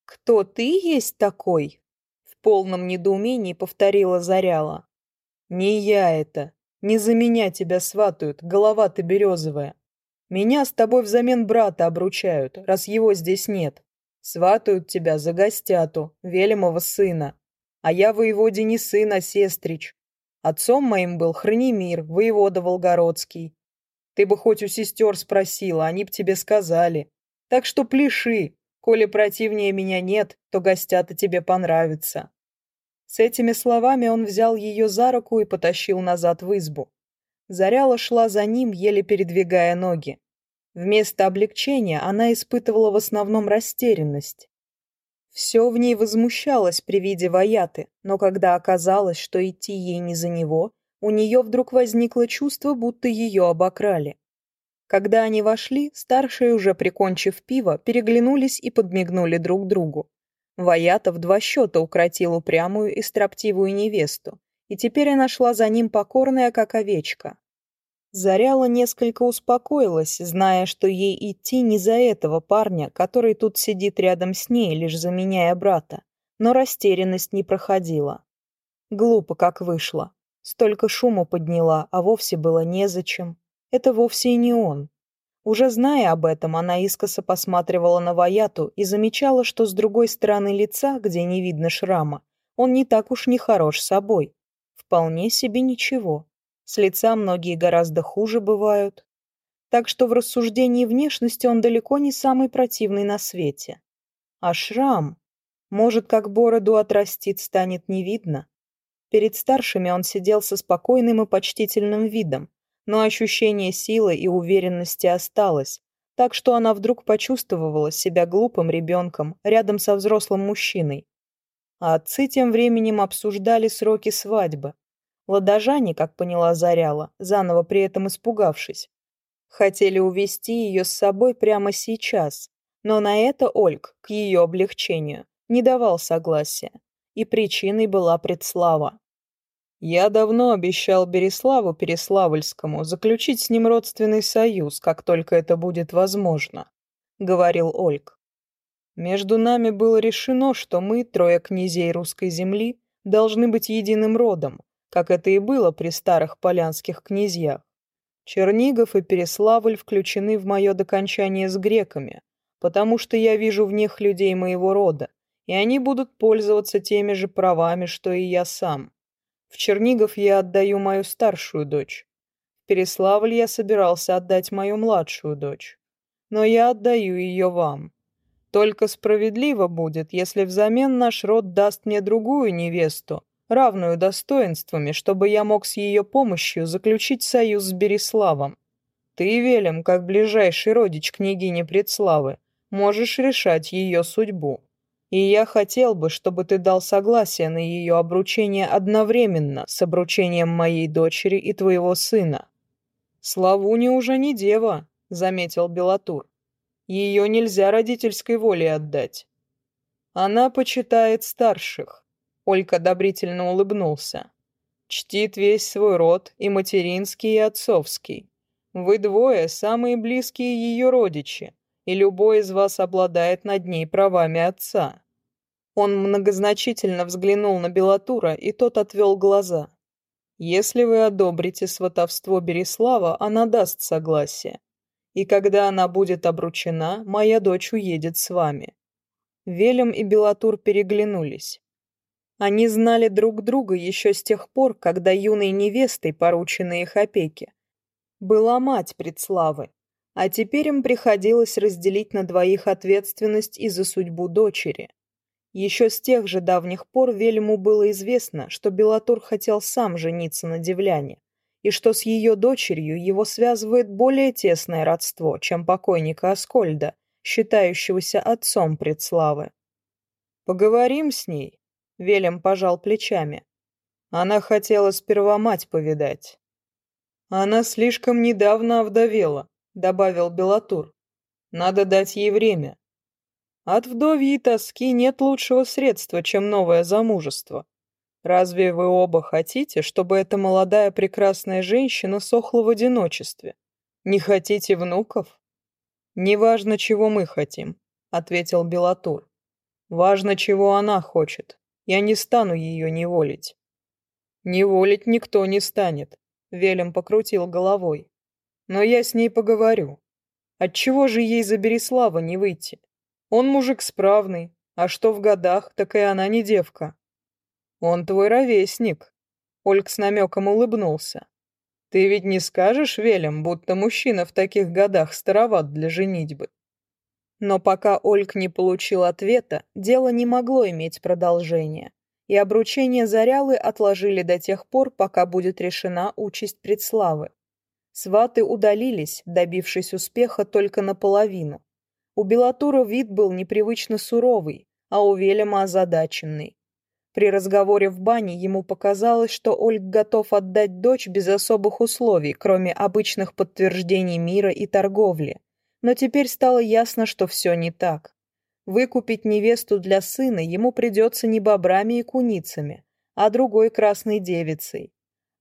A: «Кто ты есть такой?» В полном недоумении повторила Заряла. «Не я это. Не за меня тебя сватают, голова ты березовая. Меня с тобой взамен брата обручают, раз его здесь нет. Сватают тебя за гостяту, Велимова сына. А я воеводе не сын, а сестрич. Отцом моим был Хранимир, воевода Волгородский. Ты бы хоть у сестер спросила, они б тебе сказали. Так что пляши, коли противнее меня нет, то гостята тебе понравится». С этими словами он взял ее за руку и потащил назад в избу. Заряла шла за ним, еле передвигая ноги. Вместо облегчения она испытывала в основном растерянность. Все в ней возмущалось при виде Ваяты, но когда оказалось, что идти ей не за него, у нее вдруг возникло чувство, будто ее обокрали. Когда они вошли, старшие, уже прикончив пиво, переглянулись и подмигнули друг другу. Ваята в два счета укротил упрямую и строптивую невесту, и теперь она шла за ним покорная, как овечка, Заряла несколько успокоилась, зная, что ей идти не за этого парня, который тут сидит рядом с ней, лишь заменяя брата. Но растерянность не проходила. Глупо как вышло. Столько шума подняла, а вовсе было незачем. Это вовсе и не он. Уже зная об этом, она искоса посматривала на Ваяту и замечала, что с другой стороны лица, где не видно шрама, он не так уж не хорош собой. Вполне себе ничего. С лица многие гораздо хуже бывают. Так что в рассуждении внешности он далеко не самый противный на свете. А шрам? Может, как бороду отрастит, станет не видно? Перед старшими он сидел со спокойным и почтительным видом, но ощущение силы и уверенности осталось, так что она вдруг почувствовала себя глупым ребенком рядом со взрослым мужчиной. А отцы тем временем обсуждали сроки свадьбы. Ладожане, как поняла Заряла, заново при этом испугавшись. Хотели увести ее с собой прямо сейчас, но на это Ольг, к ее облегчению, не давал согласия, и причиной была предслава. «Я давно обещал Береславу Переславльскому заключить с ним родственный союз, как только это будет возможно», — говорил Ольг. «Между нами было решено, что мы, трое князей русской земли, должны быть единым родом, как это и было при старых полянских князьях. Чернигов и Переславль включены в мое докончание с греками, потому что я вижу в них людей моего рода, и они будут пользоваться теми же правами, что и я сам. В Чернигов я отдаю мою старшую дочь. В Переславль я собирался отдать мою младшую дочь. Но я отдаю ее вам. Только справедливо будет, если взамен наш род даст мне другую невесту, равную достоинствами, чтобы я мог с ее помощью заключить союз с Береславом. Ты, Велем, как ближайший родич княгини Предславы, можешь решать ее судьбу. И я хотел бы, чтобы ты дал согласие на ее обручение одновременно с обручением моей дочери и твоего сына». «Славуня уже не дева», — заметил Белатур. «Ее нельзя родительской воле отдать. Она почитает старших, Олька одобрительно улыбнулся. «Чтит весь свой род, и материнский, и отцовский. Вы двое – самые близкие ее родичи, и любой из вас обладает над ней правами отца». Он многозначительно взглянул на Белатура, и тот отвел глаза. «Если вы одобрите сватовство Береслава, она даст согласие. И когда она будет обручена, моя дочь уедет с вами». Велем и Белатур переглянулись. Они знали друг друга еще с тех пор, когда юной невестой, порученной их опеке, была мать Предславы, а теперь им приходилось разделить на двоих ответственность и за судьбу дочери. Еще с тех же давних пор Вельму было известно, что Белатур хотел сам жениться на Девляне, и что с ее дочерью его связывает более тесное родство, чем покойника Аскольда, считающегося отцом Предславы. «Поговорим с ней», Велем пожал плечами. Она хотела сперва мать повидать. Она слишком недавно овдовела, добавил Белатур. Надо дать ей время. От вдовьей тоски нет лучшего средства, чем новое замужество. Разве вы оба хотите, чтобы эта молодая прекрасная женщина сохла в одиночестве? Не хотите внуков? Неважно, чего мы хотим, ответил Белатур. Важно, чего она хочет. Я не стану ее неволить». «Неволить никто не станет», — Велем покрутил головой. «Но я с ней поговорю. Отчего же ей за Береслава не выйти? Он мужик справный, а что в годах, так и она не девка». «Он твой ровесник», — Ольг с намеком улыбнулся. «Ты ведь не скажешь Велем, будто мужчина в таких годах староват для женитьбы?» Но пока Ольг не получил ответа, дело не могло иметь продолжения, и обручение Зарялы отложили до тех пор, пока будет решена участь предславы. Сваты удалились, добившись успеха только наполовину. У Белатура вид был непривычно суровый, а у Велема озадаченный. При разговоре в бане ему показалось, что Ольг готов отдать дочь без особых условий, кроме обычных подтверждений мира и торговли но теперь стало ясно, что все не так. Выкупить невесту для сына ему придется не бобрами и куницами, а другой красной девицей.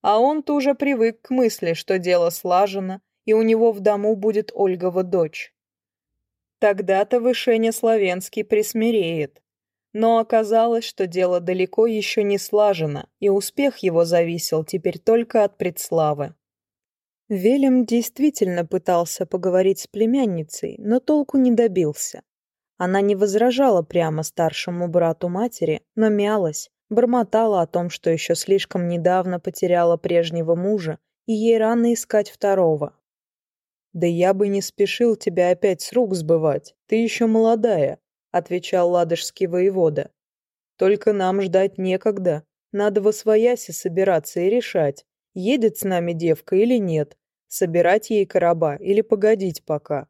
A: А он-то уже привык к мысли, что дело слажено, и у него в дому будет Ольгова дочь. Тогда-то Вышеня Славенский присмиреет. Но оказалось, что дело далеко еще не слажено, и успех его зависел теперь только от предславы. Велем действительно пытался поговорить с племянницей, но толку не добился. Она не возражала прямо старшему брату матери, но мялась, бормотала о том, что еще слишком недавно потеряла прежнего мужа, и ей рано искать второго. «Да я бы не спешил тебя опять с рук сбывать, ты еще молодая», — отвечал ладожский воевода. «Только нам ждать некогда, надо во свояси собираться и решать, едет с нами девка или нет, собирать ей короба или погодить пока».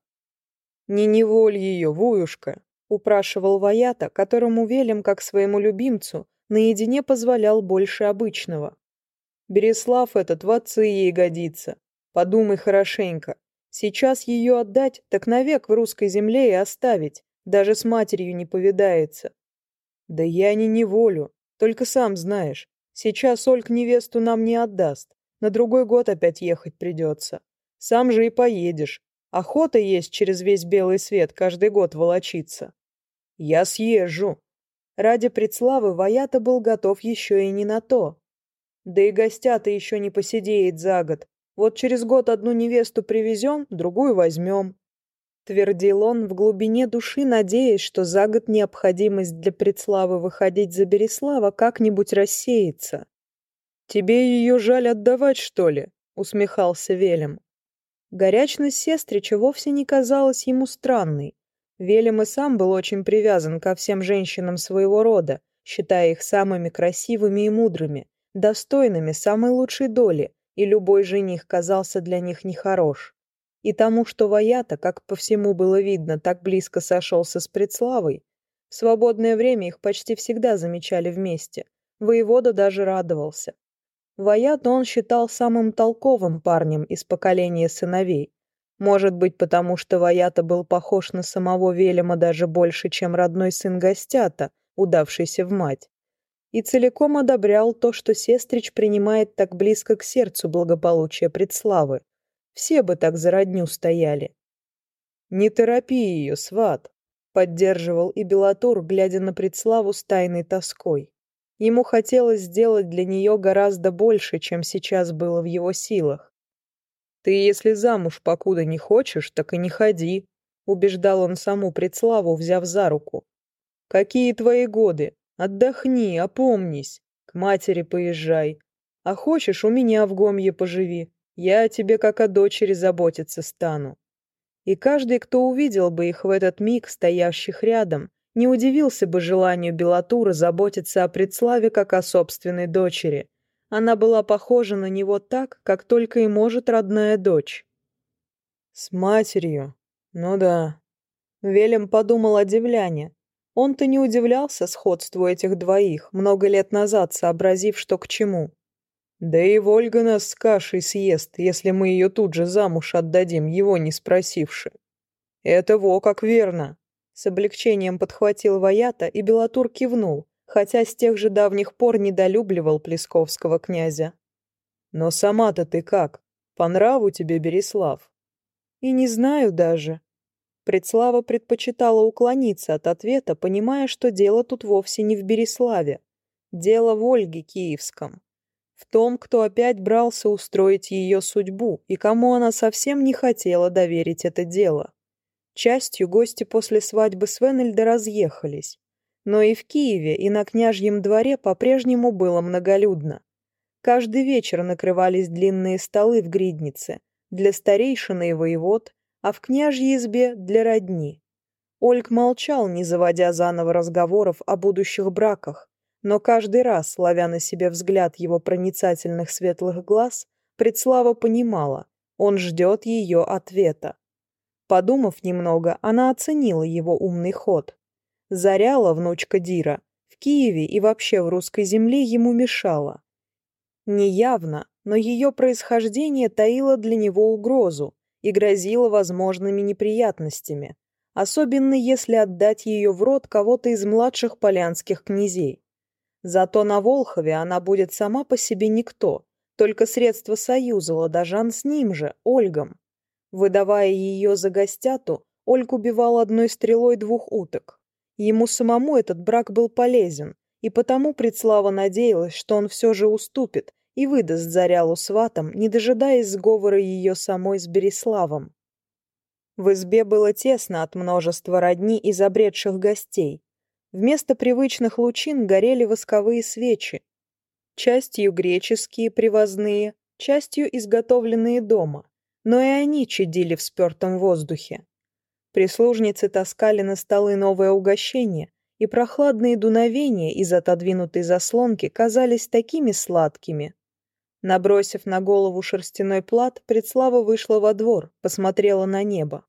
A: «Не неволь ее, Вуюшка», — упрашивал Ваята, которому Велем, как своему любимцу, наедине позволял больше обычного. «Береслав этот в отцы ей годится. Подумай хорошенько. Сейчас ее отдать, так навек в русской земле и оставить. Даже с матерью не повидается. Да я не неволю. Только сам знаешь. Сейчас Ольг невесту нам не отдаст. На другой год опять ехать придется. Сам же и поедешь. Охота есть через весь белый свет каждый год волочиться. Я съезжу. Ради предславы Ваята был готов еще и не на то. Да и гостя-то еще не посидеет за год, вот через год одну невесту привезем, другую возьмем. Твердил он в глубине души, надеясь, что за год необходимость для предславы выходить за Береслава как-нибудь рассеется. «Тебе ее жаль отдавать, что ли?» — усмехался Велем. Горячность сестрича вовсе не казалась ему странной. Велем и сам был очень привязан ко всем женщинам своего рода, считая их самыми красивыми и мудрыми, достойными самой лучшей доли, и любой жених казался для них нехорош. И тому, что Ваята, как по всему было видно, так близко сошелся с Предславой, в свободное время их почти всегда замечали вместе. Воевода даже радовался. Ваят он считал самым толковым парнем из поколения сыновей. Может быть, потому что Ваята был похож на самого Велема даже больше, чем родной сын Гостята, удавшийся в мать. И целиком одобрял то, что сестрич принимает так близко к сердцу благополучие предславы. Все бы так за родню стояли. «Не торопи ее, сват», — поддерживал и Белатур, глядя на предславу с тайной тоской. Ему хотелось сделать для нее гораздо больше, чем сейчас было в его силах. «Ты, если замуж покуда не хочешь, так и не ходи», — убеждал он саму Предславу, взяв за руку. «Какие твои годы? Отдохни, опомнись, к матери поезжай. А хочешь, у меня в Гомье поживи, я о тебе как о дочери заботиться стану». И каждый, кто увидел бы их в этот миг, стоящих рядом, не удивился бы желанию Белатура заботиться о предславе как о собственной дочери. Она была похожа на него так, как только и может родная дочь. «С матерью? Ну да». Велем подумал о Девляне. Он-то не удивлялся сходству этих двоих, много лет назад сообразив, что к чему. «Да и Вольга нас с кашей съест, если мы ее тут же замуж отдадим, его не спросивши». «Это во как верно!» С облегчением подхватил Ваята, и Белатур кивнул, хотя с тех же давних пор недолюбливал Плесковского князя. Но сама-то ты как? По нраву тебе, Береслав? И не знаю даже. Предслава предпочитала уклониться от ответа, понимая, что дело тут вовсе не в Береславе. Дело в Ольге Киевском. В том, кто опять брался устроить ее судьбу и кому она совсем не хотела доверить это дело. Частью гости после свадьбы Свенельда разъехались. Но и в Киеве, и на княжьем дворе по-прежнему было многолюдно. Каждый вечер накрывались длинные столы в гриднице для старейшины и воевод, а в княжьей избе для родни. Ольг молчал, не заводя заново разговоров о будущих браках, но каждый раз, ловя на себе взгляд его проницательных светлых глаз, Предслава понимала, он ждет ее ответа. Подумав немного, она оценила его умный ход. Заряла внучка Дира. В Киеве и вообще в русской земле ему мешала. Неявно, но ее происхождение таило для него угрозу и грозило возможными неприятностями, особенно если отдать ее в рот кого-то из младших полянских князей. Зато на Волхове она будет сама по себе никто, только средство союза ладожан с ним же, Ольгом. Выдавая ее за гостяту, Ольг убивал одной стрелой двух уток. Ему самому этот брак был полезен, и потому Предслава надеялась, что он все же уступит и выдаст Зарялу сватом, не дожидаясь сговора ее самой с Береславом. В избе было тесно от множества родни и забредших гостей. Вместо привычных лучин горели восковые свечи, частью греческие привозные, частью изготовленные дома, но и они чадили в спертом воздухе. Прислужницы таскали на столы новое угощение, и прохладные дуновения из отодвинутой заслонки казались такими сладкими, Набросив на голову шерстяной плат, Предслава вышла во двор, посмотрела на небо.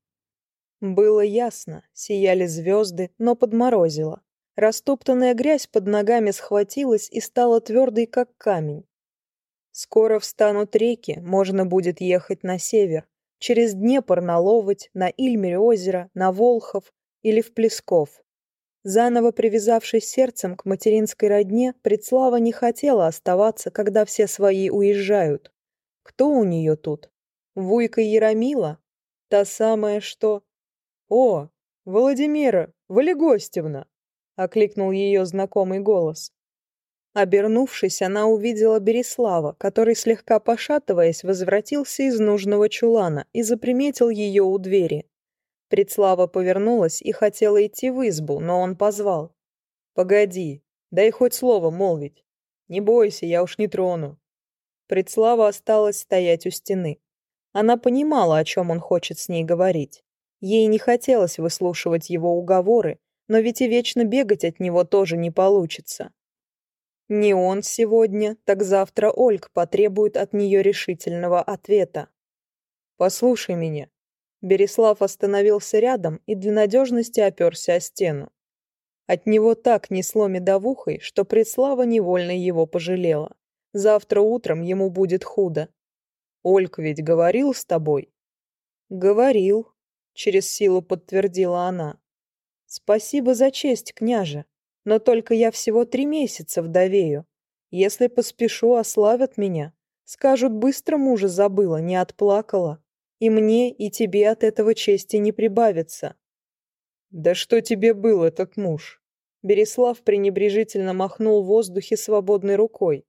A: Было ясно, сияли звезды, но подморозило. Растоптанная грязь под ногами схватилась и стала твердой, как камень. Скоро встанут реки, можно будет ехать на север, через Днепр на Ловоть, на Ильмерь озеро, на Волхов или в Плесков. Заново привязавшись сердцем к материнской родне, Предслава не хотела оставаться, когда все свои уезжают. Кто у нее тут? Вуйка Яромила? Та самая, что... «О, Владимира Валегостевна!» — окликнул ее знакомый голос. Обернувшись, она увидела Береслава, который слегка пошатываясь возвратился из нужного чулана и заприметил ее у двери. Предслава повернулась и хотела идти в избу, но он позвал. «Погоди, дай хоть слово молвить. Не бойся, я уж не трону». Предслава осталась стоять у стены. Она понимала, о чем он хочет с ней говорить. Ей не хотелось выслушивать его уговоры, но ведь и вечно бегать от него тоже не получится. Не он сегодня, так завтра Ольг потребует от нее решительного ответа. «Послушай меня», Береслав остановился рядом и для надежности оперся о стену. От него так несло медовухой, что Преслава невольно его пожалела. Завтра утром ему будет худо. Олька ведь говорил с тобой? Говорил, через силу подтвердила она. Спасибо за честь, княже, но только я всего три месяца вдовею. Если поспешу, ославят меня. Скажут, быстро мужа забыла, не отплакала. И мне, и тебе от этого чести не прибавится. Да что тебе был этот муж? Береслав пренебрежительно махнул в воздухе свободной рукой.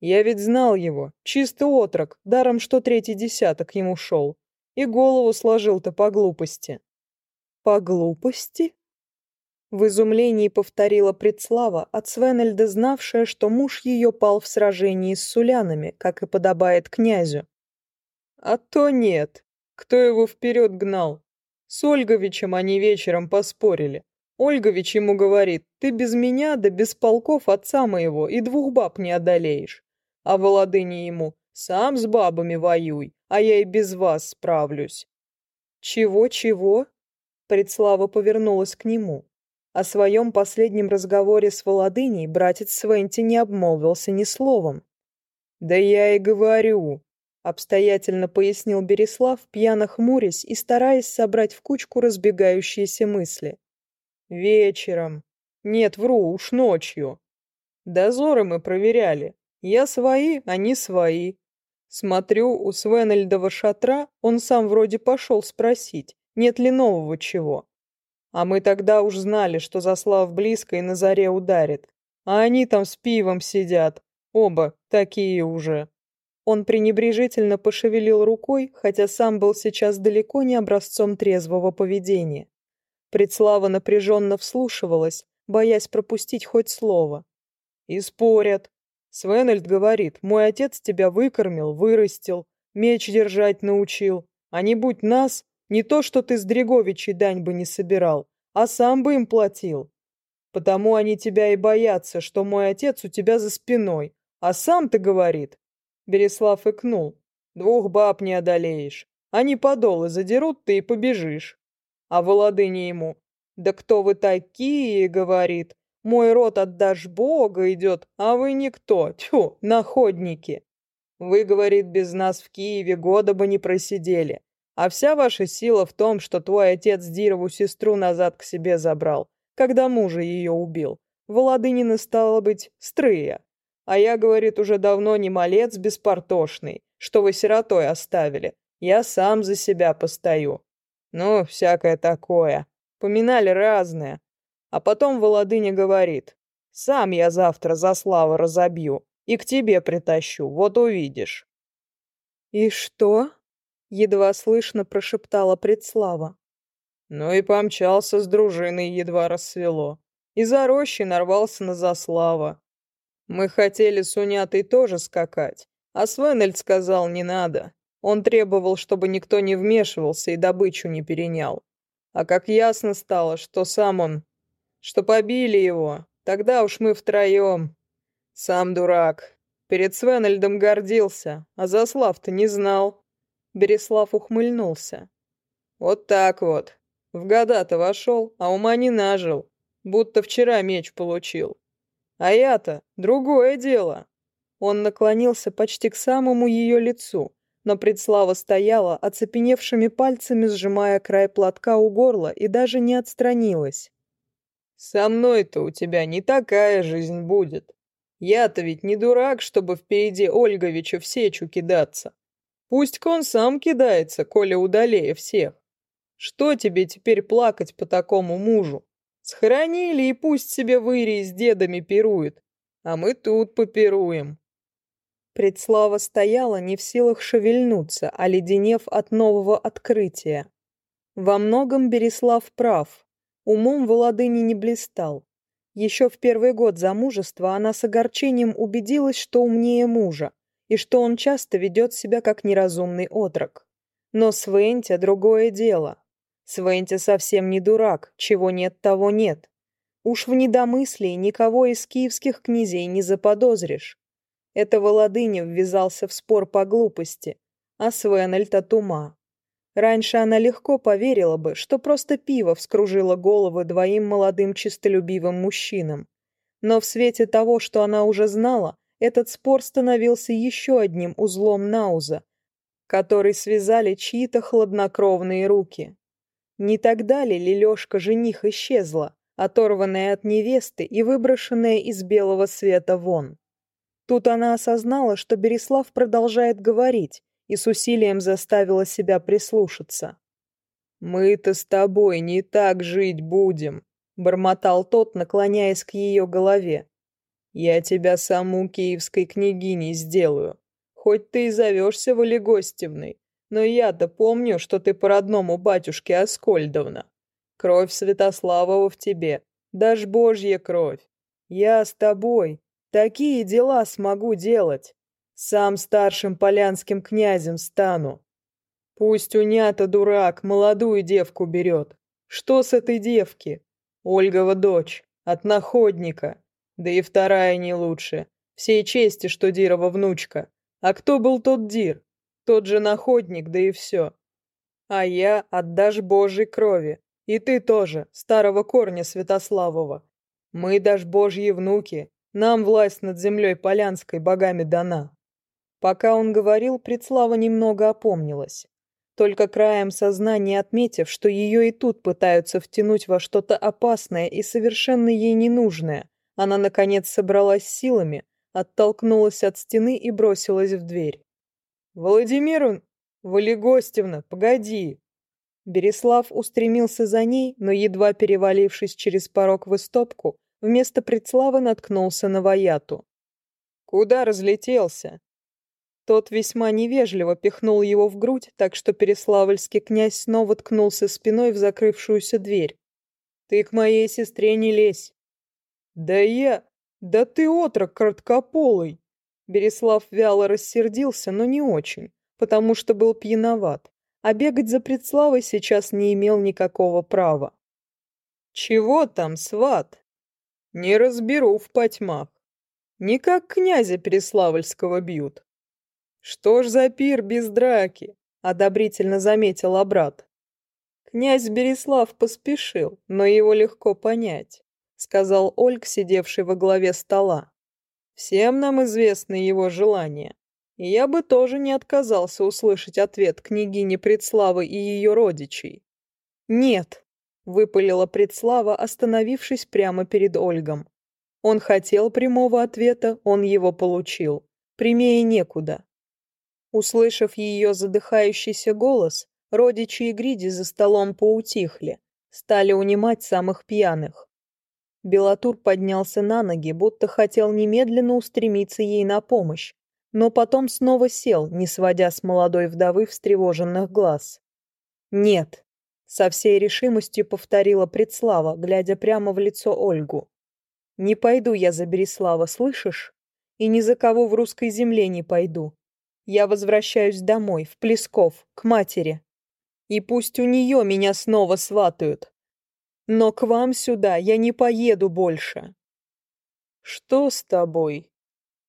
A: Я ведь знал его, чисто отрок, даром что третий десяток ему шел. И голову сложил-то по глупости. По глупости? В изумлении повторила предслава от Свенельда, знавшая, что муж ее пал в сражении с сулянами, как и подобает князю. А то нет. Кто его вперед гнал? С Ольговичем они вечером поспорили. Ольгович ему говорит, ты без меня да без полков отца моего и двух баб не одолеешь. А Володыня ему, сам с бабами воюй, а я и без вас справлюсь. Чего-чего? Предслава повернулась к нему. О своем последнем разговоре с Володыней братец Свенти не обмолвился ни словом.
B: «Да я и говорю», —
A: обстоятельно пояснил Береслав, пьяно хмурясь и стараясь собрать в кучку разбегающиеся мысли.
B: «Вечером. Нет, вру, уж ночью. Дозоры мы проверяли. Я свои, они свои. Смотрю, у Свенельдова шатра он сам вроде пошел спросить, нет ли нового чего. А мы тогда уж знали, что Заслав близко и на заре ударит. А они там с пивом сидят. Оба такие уже.
A: Он пренебрежительно пошевелил рукой, хотя сам был сейчас далеко не образцом трезвого поведения. Предслава напряженно вслушивалась, боясь пропустить хоть слово.
B: И спорят. Свенельд говорит, мой отец тебя выкормил, вырастил, меч Не то, что ты с Дреговичей дань бы не собирал, а сам бы им платил. Потому они тебя и боятся, что мой отец у тебя за спиной. А сам ты говорит...» Береслав икнул. «Двух баб не одолеешь. Они подолы задерут, ты и побежишь». А Володыня ему. «Да кто вы такие?» — говорит. «Мой род отдашь Бога идет, а вы никто. Тьфу, находники!» «Вы, — говорит, — без нас в Киеве года бы не просидели. А вся ваша сила в том, что твой отец Дирову сестру назад к себе забрал, когда мужа ее убил. Володынина стала быть стрыя. А я, говорит, уже давно не малец беспортошный, что вы сиротой оставили. Я сам за себя постою. Ну, всякое такое. Поминали разное. А потом Володыня говорит, сам я завтра за славу разобью и к тебе притащу, вот увидишь.
A: И что? едва слышно прошептала предслава.
B: Ну и помчался с дружиной, едва рассвело. И за рощи нарвался на Заслава. Мы хотели с Унятой тоже скакать, а Свенельд сказал, не надо. Он требовал, чтобы никто не вмешивался и добычу не перенял. А как ясно стало, что сам он... Что побили его, тогда уж мы втроем. Сам дурак. Перед Свенельдом гордился, а Заслав-то не знал.
A: Береслав ухмыльнулся.
B: «Вот так вот. В года-то вошел, а ума не нажил. Будто вчера меч получил. А я-то другое дело».
A: Он наклонился почти к самому ее лицу, но предслава стояла, оцепеневшими пальцами сжимая край платка у горла и даже не отстранилась.
B: «Со мной-то у тебя не такая жизнь будет. Я-то ведь не дурак, чтобы впереди Ольговича в сечу кидаться. Пусть-ка он сам кидается, коли удалее всех. Что тебе теперь плакать по такому мужу? Схоронили, и пусть себе выри с дедами пирует, а мы тут попируем».
A: Предслава стояла не в силах шевельнуться, оледенев от нового открытия. Во многом Береслав прав. Умом Володыни не блистал. Еще в первый год замужества она с огорчением убедилась, что умнее мужа – и что он часто ведет себя как неразумный отрок. Но Свентя другое дело. Свентя совсем не дурак, чего нет, того нет. Уж в недомыслии никого из киевских князей не заподозришь. Это Володыня ввязался в спор по глупости, а Свенельд от ума. Раньше она легко поверила бы, что просто пиво вскружило головы двоим молодым чистолюбивым мужчинам. Но в свете того, что она уже знала, этот спор становился еще одним узлом Науза, который связали чьи-то хладнокровные руки. Не тогда ли Лелешка жених исчезла, оторванная от невесты и выброшенная из белого света вон? Тут она осознала, что Береслав продолжает говорить, и с усилием заставила себя прислушаться.
B: «Мы-то с тобой не так жить будем», — бормотал тот, наклоняясь к ее голове. Я тебя саму киевской княгиней сделаю. Хоть ты и зовешься Валегостевной, но я-то помню, что ты по родному батюшке Аскольдовна. Кровь Святославова в тебе, даже божья кровь. Я с тобой. Такие дела смогу делать. Сам старшим полянским князем стану. Пусть унята дурак молодую девку берет. Что с этой девки? Ольгова дочь, от находника. Да и вторая не лучше. Всей чести, что Дирова внучка. А кто был тот Дир? Тот же находник, да и все. А я отдашь Божьей крови. И ты тоже, старого корня Святославова. Мы дашь Божьи внуки. Нам власть над землей Полянской богами дана. Пока он говорил, Предслава немного опомнилась. Только краем сознания отметив, что ее и тут пытаются втянуть во что-то опасное и совершенно ей ненужное, она, наконец, собралась силами, оттолкнулась от стены и бросилась в дверь. «Владимир Валигостевна, погоди!» Береслав устремился за ней, но, едва перевалившись через порог в истопку, вместо предславы наткнулся на Ваяту. «Куда разлетелся?» Тот весьма невежливо пихнул его в грудь, так что переславльский князь снова ткнулся спиной в закрывшуюся дверь. «Ты к моей сестре не лезь!» «Да я... «Да я, «Да ты отрок короткополый!» Берислав вяло рассердился, но не очень, потому что был пьяноват, а бегать за предславой сейчас не имел никакого права. «Чего там, сват?» «Не разберу в потьмах. Не как князя Переславльского бьют». «Что ж за пир без драки?» — одобрительно заметил Абрат. Князь Берислав поспешил, но его легко понять сказал Ольг, сидевший во главе стола. «Всем нам известны его желания, и я бы тоже не отказался услышать ответ княгини Предславы и ее родичей». «Нет», — выпалила Предслава, остановившись прямо перед Ольгом. Он хотел прямого ответа, он его получил. Прямее некуда. Услышав ее задыхающийся голос, родичи и Гриди за столом поутихли, стали унимать самых пьяных. Белатур поднялся на ноги, будто хотел немедленно устремиться ей на помощь, но потом снова сел, не сводя с молодой вдовы встревоженных глаз. «Нет», — со всей решимостью повторила Предслава, глядя прямо в лицо Ольгу. «Не пойду я за Береслава, слышишь? И ни за кого в русской земле не пойду. Я возвращаюсь домой, в Плесков, к матери. И пусть у нее меня снова сватают, но к вам сюда я не поеду больше. Что с тобой?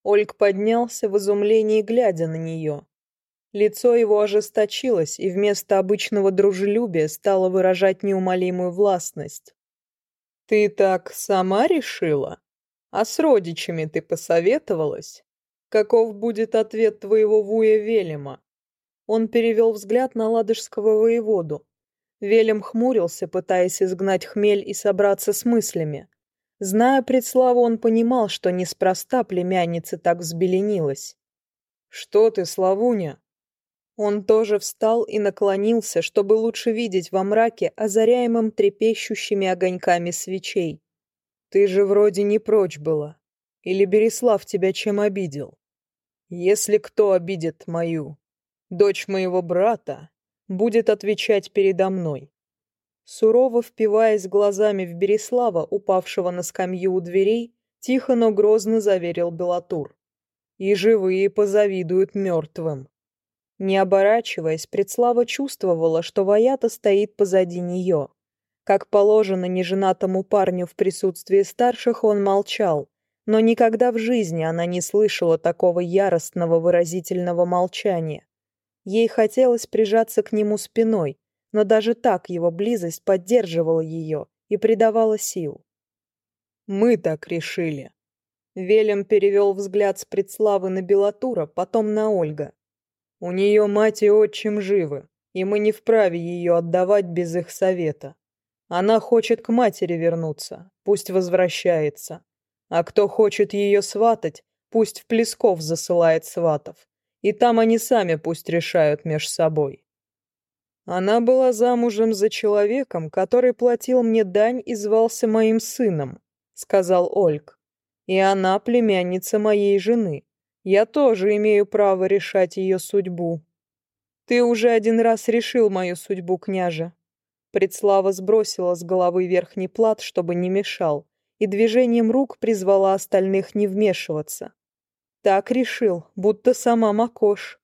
B: Ольг поднялся в изумлении, глядя на нее. Лицо его ожесточилось и вместо обычного дружелюбия стало выражать неумолимую властность. «Ты так сама решила? А с родичами ты посоветовалась? Каков будет ответ твоего Вуя Велема?» Он перевел взгляд на ладожского воеводу, Велем хмурился, пытаясь изгнать хмель и собраться с мыслями. Зная предславу, он понимал, что неспроста племянница так взбеленилась. «Что ты, Славуня?» Он тоже встал и наклонился, чтобы лучше видеть во мраке, озаряемом трепещущими огоньками свечей. «Ты же вроде не прочь была. Или Береслав тебя чем обидел? Если кто обидит мою, дочь моего брата, будет отвечать передо мной. Сурово впиваясь глазами в Береслава, упавшего на скамью у дверей, тихо, но грозно заверил Белатур. «И живые позавидуют мертвым». Не оборачиваясь, Предслава чувствовала, что Ваята стоит позади нее. Как положено неженатому парню в присутствии старших, он молчал, но никогда в жизни она не слышала такого яростного выразительного молчания. Ей хотелось прижаться к нему спиной, но даже так его близость поддерживала ее и придавала сил. «Мы так решили». Велем перевел взгляд с предславы на Белатура, потом на Ольга. «У нее мать и отчим живы, и мы не вправе ее отдавать без их совета. Она хочет к матери вернуться, пусть возвращается. А кто хочет ее сватать, пусть в Плесков засылает сватов. и там они сами пусть решают меж собой. Она была замужем за человеком, который платил мне дань и звался моим сыном, сказал Ольг. И она племянница моей жены. Я тоже имею право решать ее судьбу. Ты уже один раз решил мою судьбу, княже. Предслава сбросила с головы верхний плат, чтобы не мешал, и движением рук призвала остальных не вмешиваться. Так решил, будто сама Макош.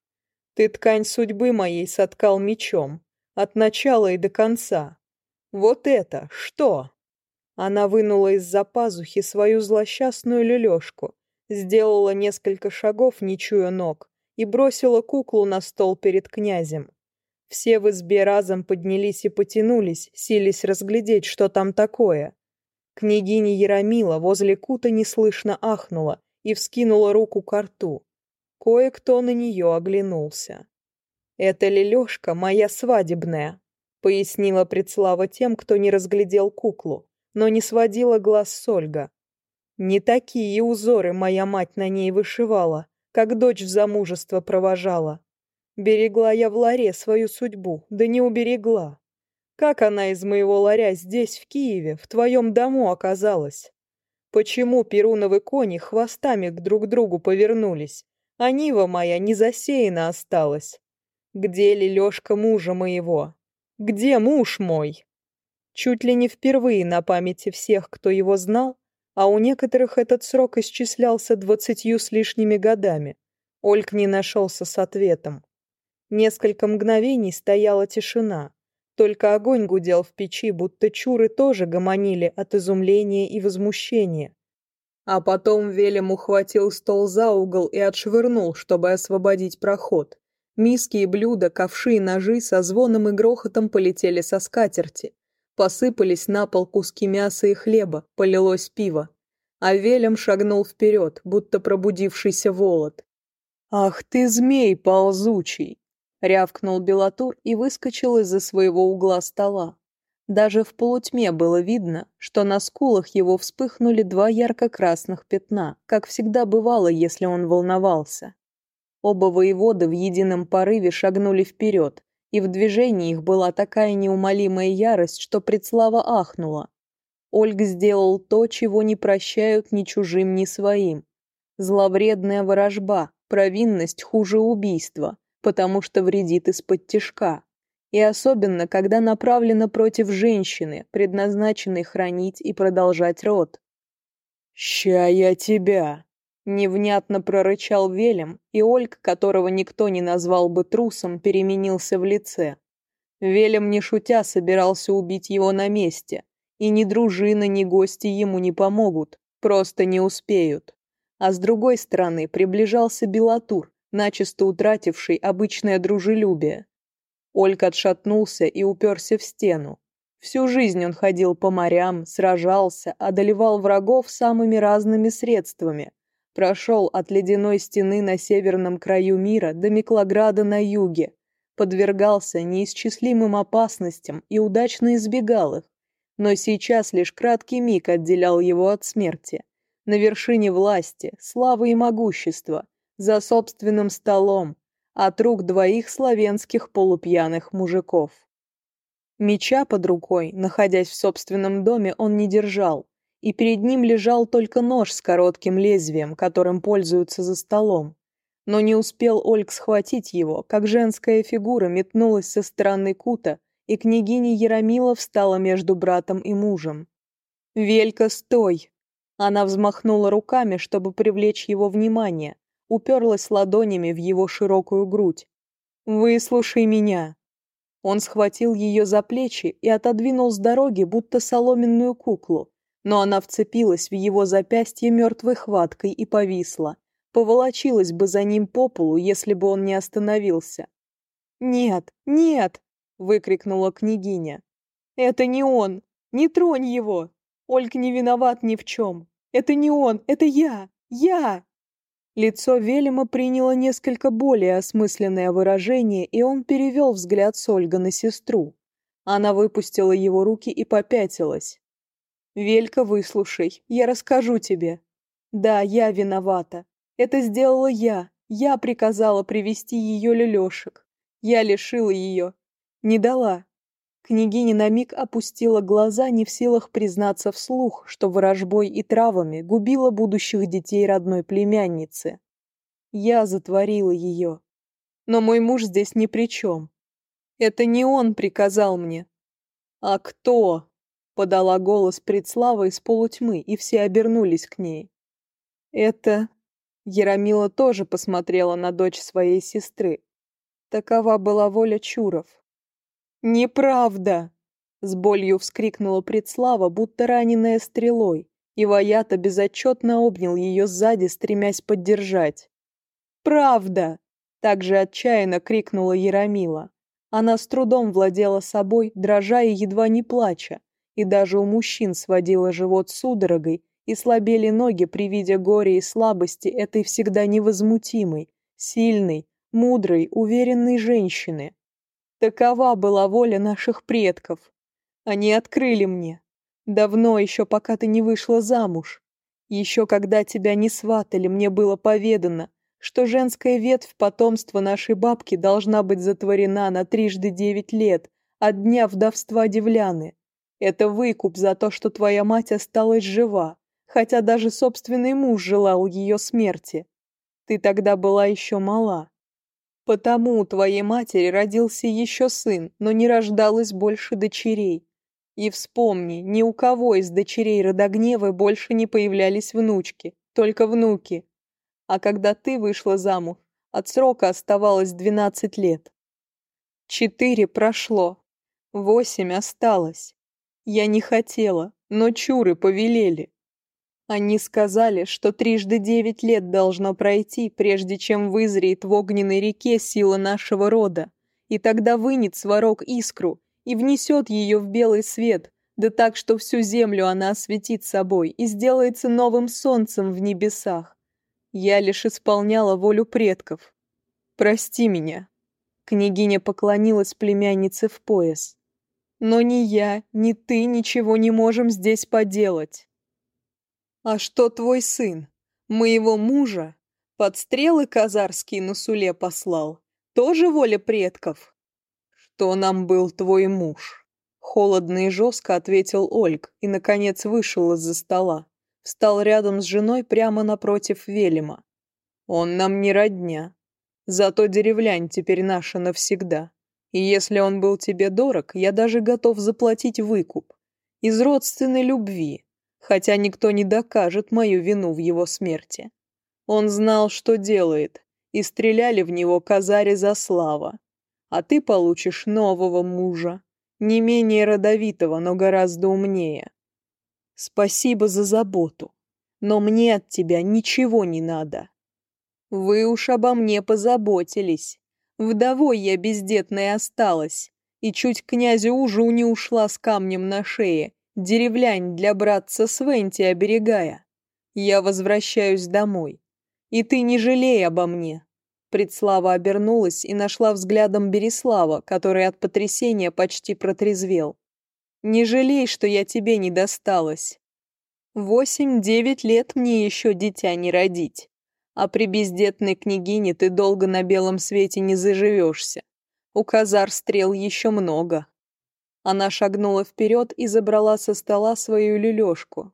B: Ты ткань судьбы моей соткал мечом, от начала и до конца. Вот это что? Она вынула из-за пазухи свою злосчастную люлёшку, сделала несколько шагов, не чуя ног, и бросила куклу на стол перед князем.
A: Все в избе разом поднялись и потянулись, сились разглядеть, что там такое. Княгиня Яромила возле кута неслышно ахнула и вскинула руку к рту. Кое-кто на нее оглянулся. «Это Лелешка, моя свадебная», — пояснила Предслава тем, кто не разглядел куклу, но не сводила глаз с Ольга. «Не такие узоры моя мать на ней вышивала, как дочь в замужество провожала. Берегла я в ларе свою судьбу, да не уберегла. Как она из моего ларя здесь, в Киеве, в твоем дому оказалась? Почему перуновы кони хвостами к друг другу повернулись, а Нива моя не засеяна осталась? Где Лелёшка мужа моего? Где муж мой? Чуть ли не впервые на памяти всех, кто его знал, а у некоторых этот срок исчислялся двадцатью с лишними годами. Ольг не нашелся с ответом. Несколько мгновений стояла тишина. Только огонь гудел в печи, будто чуры тоже гомонили от изумления и возмущения. А потом Велем ухватил стол за угол и отшвырнул, чтобы освободить проход. Миски и блюда, ковши и ножи со звоном и грохотом полетели со скатерти. Посыпались на пол куски мяса и хлеба, полилось пиво. А Велем шагнул вперед, будто пробудившийся волод. «Ах ты, змей ползучий!» рявкнул Белатур и выскочил из-за своего угла стола. Даже в полутьме было видно, что на скулах его вспыхнули два ярко-красных пятна, как всегда бывало, если он волновался. Оба воевода в едином порыве шагнули вперед, и в движении их была такая неумолимая ярость, что предслава ахнула. Ольг сделал то, чего не прощают ни чужим, ни своим. Зловредная ворожба, провинность хуже убийства – потому что вредит из-под тишка. И особенно, когда направлено против женщины, предназначенной хранить и продолжать род. «Ща я тебя!» — невнятно прорычал Велем, и Ольг, которого никто не назвал бы трусом, переменился в лице. Велем, не шутя, собирался убить его на месте, и ни дружина, ни гости ему не помогут, просто не успеют. А с другой стороны приближался Белатур, начисто утративший обычное дружелюбие. Ольг отшатнулся и уперся в стену. Всю жизнь он ходил по морям, сражался, одолевал врагов самыми разными средствами. Прошел от ледяной стены на северном краю мира до Миклограда на юге. Подвергался неисчислимым опасностям и удачно избегал их. Но сейчас лишь краткий миг отделял его от смерти. На вершине власти, славы и могущества, за собственным столом от рук двоих славянских полупьяных мужиков. Меча под рукой, находясь в собственном доме, он не держал, и перед ним лежал только нож с коротким лезвием, которым пользуются за столом. Но не успел Ольг схватить его, как женская фигура метнулась со стороны кута, и княгиня Ярамила встала между братом и мужем. «Велька, стой!» Она взмахнула руками, чтобы привлечь его внимание, уперлась ладонями в его широкую грудь. «Выслушай меня!» Он схватил ее за плечи и отодвинул с дороги, будто соломенную куклу, но она вцепилась в его запястье мертвой хваткой и повисла. Поволочилась бы за ним по полу, если бы он не остановился. «Нет, нет!» — выкрикнула княгиня. «Это не он! Не тронь его! Ольг не виноват ни в чем! Это не он! Это я! Я!» Лицо Велема приняло несколько более осмысленное выражение, и он перевел взгляд с Ольга на сестру. Она выпустила его руки и попятилась. «Велька, выслушай, я расскажу тебе. Да, я виновата. Это сделала я. Я приказала привести ее люлешек. Я лишила ее. Не дала. Княгиня на миг опустила глаза, не в силах признаться вслух, что ворожбой и травами губила будущих детей родной племянницы. Я затворила ее. Но мой муж здесь ни при чем. Это не он приказал мне. А кто? Подала голос предслава из полутьмы, и все обернулись к ней. Это... Ярамила тоже посмотрела на дочь своей сестры. Такова была воля Чуров. «Неправда!» — с болью вскрикнула предслава, будто раненая стрелой, и Ваята безотчетно обнял ее сзади, стремясь поддержать. «Правда!» — также отчаянно крикнула Ярамила. Она с трудом владела собой, дрожа и едва не плача, и даже у мужчин сводила живот судорогой, и слабели ноги при виде горя и слабости этой всегда невозмутимой, сильной, мудрой, уверенной женщины. Такова была воля наших предков. Они открыли мне. Давно еще, пока ты не вышла замуж. Еще когда тебя не сватали, мне было поведано, что женская ветвь потомства нашей бабки должна быть затворена на трижды девять лет от дня вдовства Девляны. Это выкуп за то, что твоя мать осталась жива, хотя даже собственный муж желал ее смерти. Ты тогда была еще мала. Потому у твоей матери родился еще сын, но не рождалось больше дочерей. И вспомни, ни у кого из дочерей Родогневы больше не появлялись внучки, только внуки. А когда ты вышла замуж, от срока оставалось двенадцать лет. Четыре прошло, восемь осталось. Я не хотела, но чуры повелели. Они сказали, что трижды девять лет должно пройти, прежде чем вызреет в огненной реке сила нашего рода, и тогда вынет сварог искру и внесет ее в белый свет, да так, что всю землю она осветит собой и сделается новым солнцем в небесах. Я лишь исполняла волю предков. Прости меня. Княгиня поклонилась племяннице в пояс. Но ни я, ни ты ничего не можем здесь поделать. А что твой сын? Моего мужа? Под стрелы казарские на суле послал? Тоже воля предков? Что нам был твой муж? Холодно и жестко ответил Ольг и, наконец, вышел из-за стола. Встал рядом с женой прямо напротив Велима. Он нам не родня. Зато деревлянь теперь наша навсегда. И если он был тебе дорог, я даже готов хотя никто не докажет мою вину в его смерти. Он знал, что делает, и стреляли в него казари за слава. А ты получишь нового мужа, не менее родовитого, но гораздо умнее. Спасибо за заботу, но мне от тебя ничего не надо. Вы уж обо мне позаботились. Вдовой я бездетная осталась, и чуть князю ужу не ушла с камнем на шее, деревлянь для братца Свенти оберегая. Я возвращаюсь домой. И ты не жалей обо мне». Предслава обернулась и нашла взглядом Береслава, который от потрясения почти протрезвел. «Не жалей, что я тебе не досталась. Восемь-девять лет мне еще дитя не родить. А при бездетной княгине ты долго на белом свете не заживешься. У казар стрел еще много, она шагнула вперед и забрала со стола свою лелешку.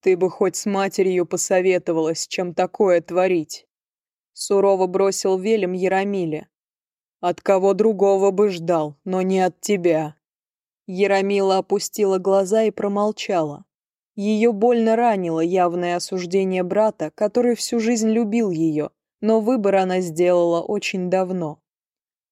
A: «Ты бы хоть с матерью посоветовалась, чем такое творить!» Сурово бросил Велем Ярамиле. «От кого другого бы ждал, но не от тебя!» Ярамила опустила глаза и промолчала. Ее больно ранило явное осуждение брата, который всю жизнь любил ее, но выбор она сделала очень давно.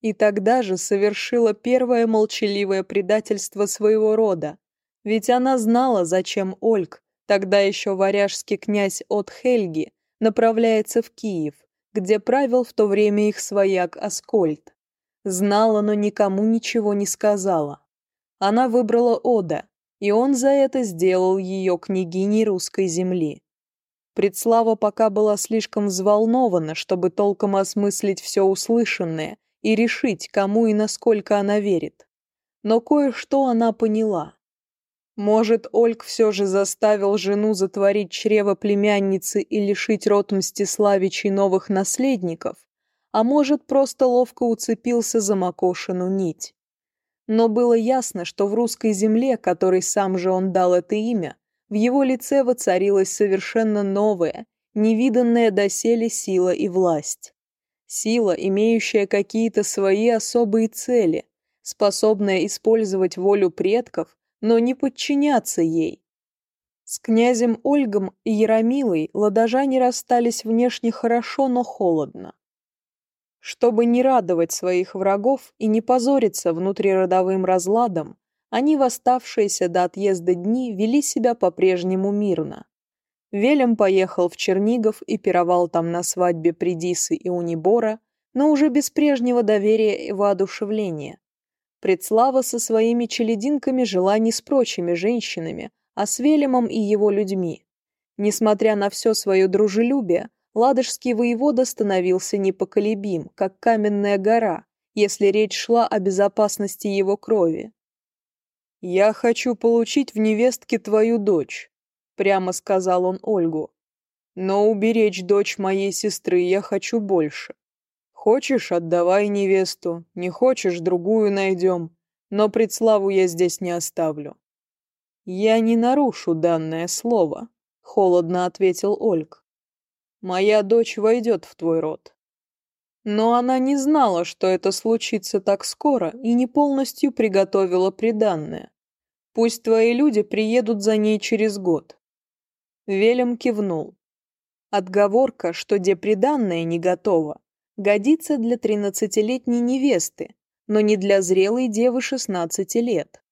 A: И тогда же совершила первое молчаливое предательство своего рода. Ведь она знала, зачем Ольг, тогда еще варяжский князь от Хельги, направляется в Киев, где правил в то время их свояк Аскольд. Знала, но никому ничего не сказала. Она выбрала Ода, и он за это сделал ее княгиней русской земли. Предслава пока была слишком взволнована, чтобы толком осмыслить все услышанное – и решить, кому и насколько она верит. Но кое-что она поняла. Может, Ольг все же заставил жену затворить чрево племянницы и лишить рот Мстиславичей новых наследников, а может, просто ловко уцепился за Макошину нить. Но было ясно, что в русской земле, которой сам же он дал это имя, в его лице воцарилась совершенно новая, невиданная доселе сила и власть. Сила, имеющая какие-то свои особые цели, способная использовать волю предков, но не подчиняться ей. С князем Ольгом и Яромилой ладожане расстались внешне хорошо, но холодно. Чтобы не радовать своих врагов и не позориться внутриродовым разладом, они, восставшиеся до отъезда дни, вели себя по-прежнему мирно. Велем поехал в Чернигов и пировал там на свадьбе Придисы и Унибора, но уже без прежнего доверия и воодушевления. Предслава со своими челединками жила не с прочими женщинами, а с Велемом и его людьми. Несмотря на все свое дружелюбие, ладожский воевода становился непоколебим, как каменная гора, если речь шла о безопасности его крови.
B: «Я хочу получить в невестке твою дочь», прямо сказал он Ольгу. «Но уберечь дочь моей сестры я хочу больше. Хочешь, отдавай невесту, не хочешь, другую найдем, но предславу я здесь не оставлю». «Я не нарушу данное слово», — холодно ответил Ольг. «Моя дочь войдет в твой род». Но она не знала, что это случится так скоро, и не полностью приготовила приданное. Пусть твои люди приедут за ней через год. Велем кивнул. Отговорка, что деприданная не готова, годится для тринадцатилетней невесты, но не для зрелой девы шестнадцати лет.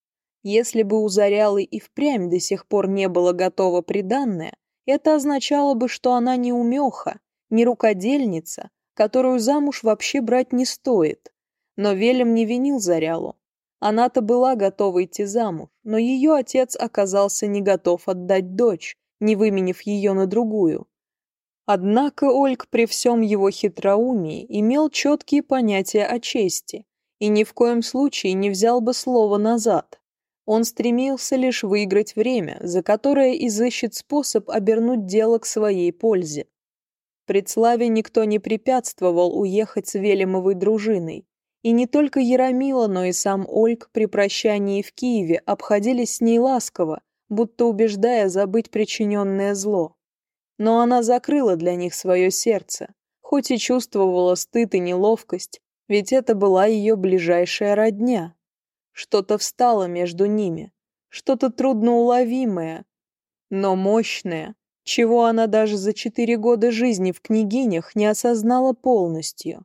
B: Если бы у Зарялы и впрямь до сих пор не было готово приданное, это означало бы, что она не умеха, не рукодельница, которую замуж вообще брать не стоит. Но Велем не винил Зарялу. Она-то была готова идти замуж, но ее отец оказался не готов отдать дочь не выменив ее на другую. Однако Ольг при всем его хитроумии имел четкие понятия о чести и ни в коем случае не взял бы слово назад. Он стремился лишь выиграть время, за которое изыщет способ обернуть дело к своей пользе. Предславе никто не препятствовал уехать с Велимовой дружиной, и не только Ярамила, но и сам Ольг при прощании в Киеве обходились с ней ласково, будто убеждая забыть причиненное зло. Но она закрыла для них свое сердце, хоть и чувствовала стыд и неловкость, ведь это была ее ближайшая родня. Что-то встало между ними, что-то трудноуловимое, но мощное, чего она даже за четыре года жизни в княгинях не осознала полностью.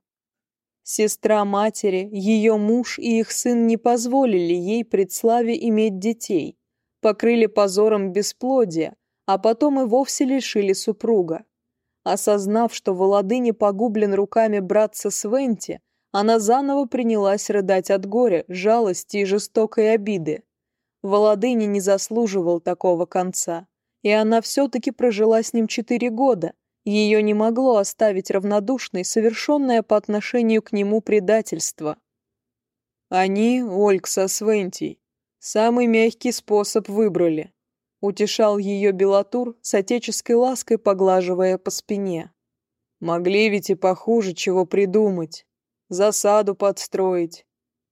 B: Сестра матери, ее муж и их сын не позволили ей пред славе иметь детей, покрыли позором бесплодия, а потом и вовсе лишили супруга. Осознав, что Володыне погублен руками братца Свенти, она заново принялась рыдать от горя, жалости и жестокой обиды. Володыне не заслуживал такого конца, и она все-таки прожила с ним четыре года. Ее не могло оставить равнодушной совершенное по отношению к нему предательство. Они, Ольг со Свентий, Самый мягкий способ выбрали. Утешал ее Белатур, с отеческой лаской поглаживая по спине. Могли ведь и похуже чего придумать. Засаду подстроить.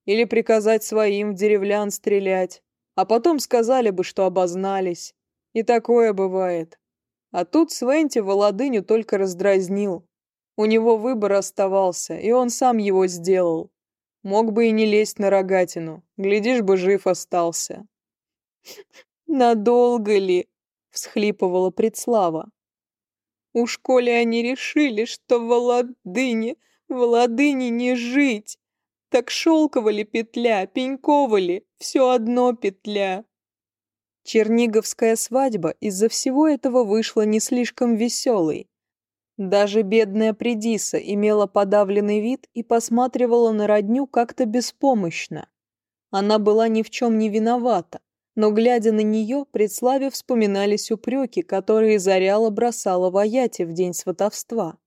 B: Или приказать своим в деревлян стрелять. А потом сказали бы, что обознались. И такое бывает. А тут Свенти Володыню только раздразнил. У него выбор оставался, и он сам его сделал. Мог бы и не лезть на рогатину. Глядишь бы, жив остался. «Надолго ли?» — всхлипывала предслава. У школе они решили, что в Володыне, в Володыне не жить. Так шелкова ли петля, пенькова ли, все одно петля». Черниговская свадьба из-за всего этого вышла не слишком веселой. Даже бедная Придиса имела подавленный вид и посматривала на родню как-то беспомощно. Она была ни в чем не виновата, но, глядя на нее, при Славе вспоминались упреки, которые Заряла бросала в Аяте в день сватовства.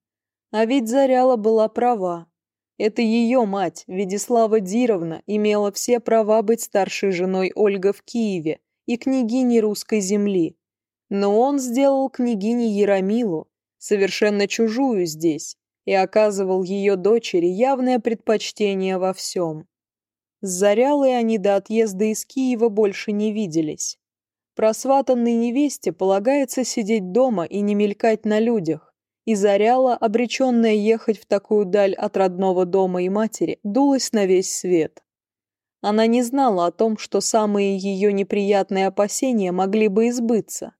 B: А ведь Заряла была права. Это ее мать, Ведислава Дировна, имела все права быть старшей женой Ольга в Киеве и княгиней русской земли. Но он сделал княгиней Ярамилу, совершенно чужую здесь, и оказывал ее дочери явное предпочтение во всем. С Зарялой они до отъезда из Киева больше не виделись. Просватанной невесте полагается сидеть дома и не мелькать на людях, и Заряла, обреченная ехать в такую даль от родного дома и матери, дулась на весь свет. Она не знала о том, что самые ее неприятные опасения могли бы избыться.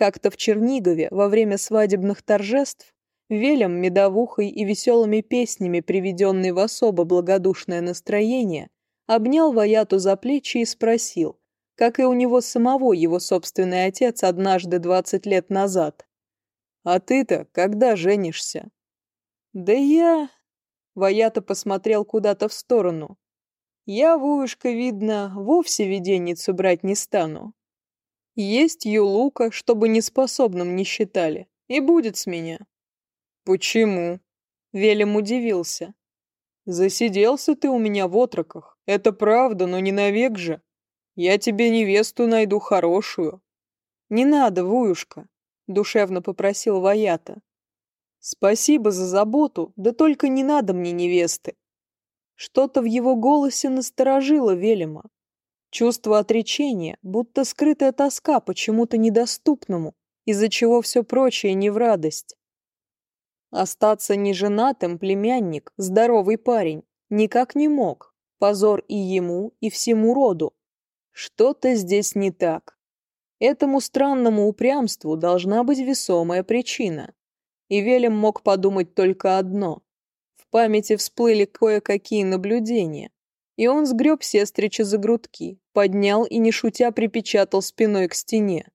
B: Как-то в Чернигове во время свадебных торжеств Велем, медовухой и веселыми песнями, приведенный в особо благодушное настроение, обнял Ваяту за плечи и спросил, как и у него самого его собственный отец однажды двадцать лет назад. «А ты-то когда женишься?» «Да я...» Ваята посмотрел куда-то в сторону. «Я, Вовушка, видно, вовсе виденницу брать не стану есть ее чтобы неспособным не считали. И будет с меня». «Почему?» Велим удивился. «Засиделся ты у меня в отроках. Это правда, но не навек же. Я тебе невесту найду хорошую». «Не надо, Вуюшка», — душевно попросил Ваята. «Спасибо за заботу, да только не надо мне невесты». Что-то в его голосе насторожило Велима. Чувство отречения, будто скрытая тоска почему-то недоступному, из-за чего все прочее не в радость. Остаться неженатым племянник, здоровый парень, никак не мог. Позор и ему, и всему роду. Что-то здесь не так. Этому странному упрямству должна быть весомая причина. И Велем мог подумать только одно. В памяти всплыли кое-какие наблюдения, и он сгреб сестрича за грудки, поднял и, не шутя, припечатал спиной к стене.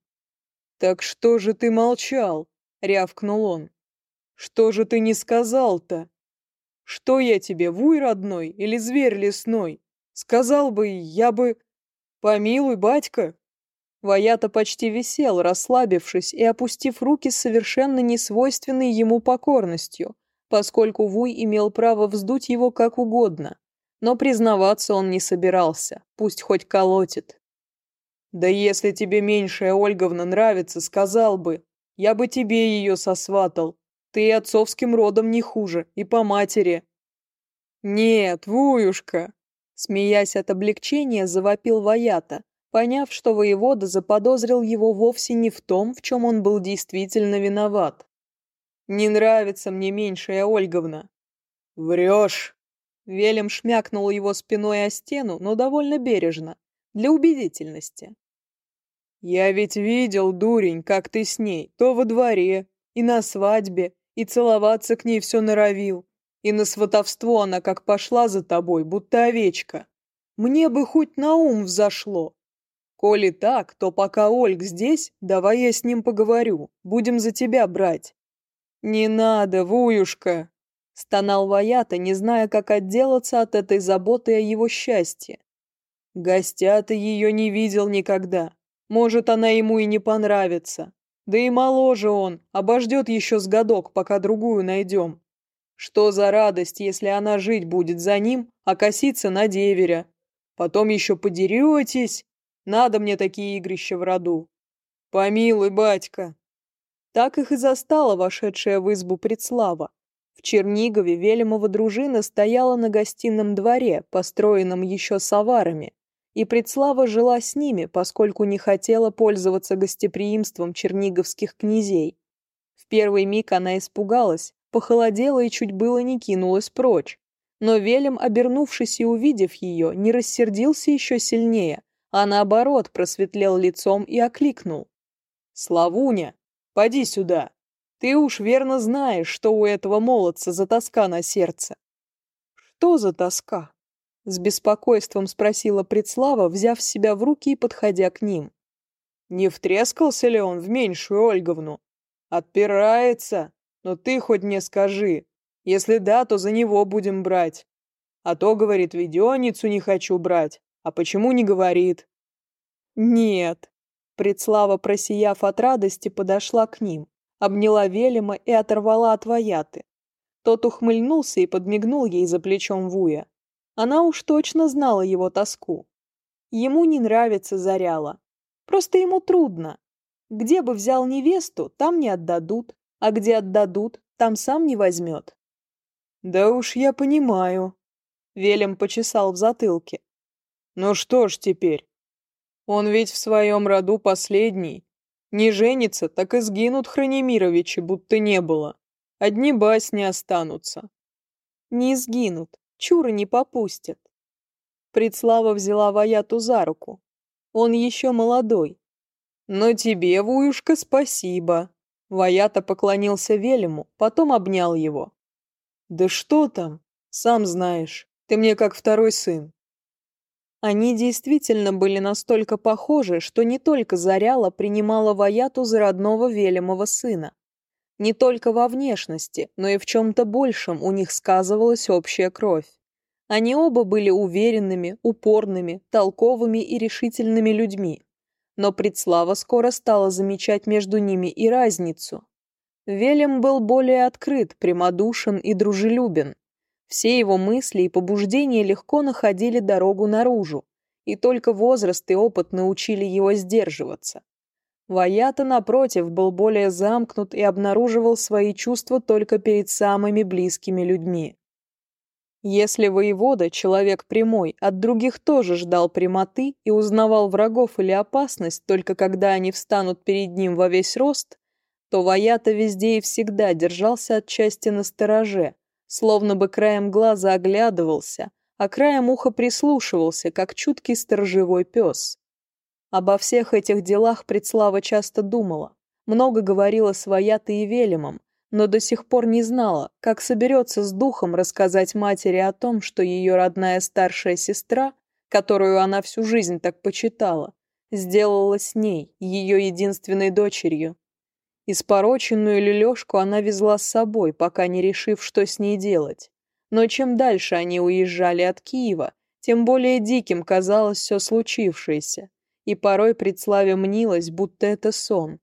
B: «Так что же ты молчал?» — рявкнул он. «Что же ты не сказал-то? Что я тебе, вуй родной или зверь лесной? Сказал бы, я бы... Помилуй, батька!» Ваята почти висел, расслабившись и опустив руки с совершенно несвойственной ему покорностью, поскольку Вуй имел право вздуть его как угодно но признаваться он не собирался, пусть хоть колотит. «Да если тебе меньшая Ольговна нравится, сказал бы, я бы тебе ее сосватал. Ты и отцовским родом не хуже, и по матери». «Нет, Вуюшка!» Смеясь от облегчения, завопил Ваята, поняв, что воевода заподозрил его вовсе не в том, в чем он был действительно виноват. «Не нравится мне меньшая Ольговна». «Врешь!» Велем шмякнул его спиной о стену, но довольно бережно, для убедительности. «Я ведь видел, дурень, как ты с ней, то во дворе, и на свадьбе, и целоваться к ней все норовил, и на сватовство она как пошла за тобой, будто овечка. Мне бы хоть на ум взошло. Коли так, то пока Ольг здесь, давай я с ним поговорю, будем за тебя брать». «Не надо, Вуюшка!» стонал Ваята, не зная, как отделаться от этой заботы о его счастье. Гостя-то ее не видел никогда. Может, она ему и не понравится. Да и моложе он, обождет еще с годок, пока другую найдем. Что за радость, если она жить будет за ним, а коситься на деверя. Потом еще подеретесь. Надо мне такие игрища в роду. Помилуй, батька. Так их и застала вошедшая в избу предслава. В Чернигове Велимова дружина стояла на гостином дворе, построенном еще саварами, и Предслава жила с ними, поскольку не хотела пользоваться гостеприимством черниговских князей. В первый миг она испугалась, похолодела и чуть было не кинулась прочь. Но Велим, обернувшись и увидев ее, не рассердился еще сильнее, а наоборот просветлел лицом и окликнул. «Славуня, поди сюда!» Ты уж верно знаешь, что у этого молодца за тоска на сердце. Что за тоска? С беспокойством спросила Предслава, взяв себя в руки и подходя к ним. Не втрескался ли он в меньшую Ольговну? Отпирается. Но ты хоть мне скажи. Если да, то за него будем брать. А то, говорит, веденицу не хочу брать. А почему не говорит? Нет. Предслава, просияв от радости, подошла к ним обняла Велима и оторвала от Ваяты. Тот ухмыльнулся и подмигнул ей за плечом Вуя. Она уж точно знала его тоску. Ему не нравится Заряла. Просто ему трудно. Где бы взял невесту, там не отдадут, а где отдадут, там сам не возьмет. Да уж я понимаю. Велем почесал в затылке. Ну что ж теперь? Он ведь в своем роду последний, не женится, так и сгинут Хранимировичи, будто не было. Одни басни останутся. Не сгинут, чуры не попустят. Предслава взяла Ваяту за руку. Он еще молодой. Но тебе, Вуюшка, спасибо. Ваята поклонился Велему, потом обнял его. Да что там, сам знаешь, ты мне как второй сын. Они действительно были настолько похожи, что не только Заряла принимала Ваяту за родного Велимова сына.
A: Не только во внешности, но и в чем-то большем у них сказывалась общая кровь. Они оба были уверенными, упорными, толковыми и решительными людьми. Но Предслава скоро стала замечать между ними и разницу. Велем был более открыт, прямодушен и дружелюбен, все его мысли и побуждения легко находили дорогу наружу, и только возраст и опыт научили его сдерживаться. Ваята, напротив, был более замкнут и обнаруживал свои чувства только перед самыми близкими людьми. Если воевода, человек прямой, от других тоже ждал прямоты и узнавал врагов или опасность только когда они встанут перед ним во весь рост, то Ваята везде и всегда держался отчасти на стороже, словно бы краем глаза оглядывался, а краем уха прислушивался, как чуткий сторожевой пес. Обо всех этих делах Предслава часто думала, много говорила с Ваятой и Велимом, но до сих пор не знала, как соберется с духом рассказать матери о том, что ее родная старшая сестра, которую она всю жизнь так почитала, сделала с ней, ее единственной дочерью, اس пороченную она везла с собой, пока не решив, что с ней делать. Но чем дальше они уезжали от Киева, тем более диким казалось все случившееся, и порой предславе мнилось, будто это сон.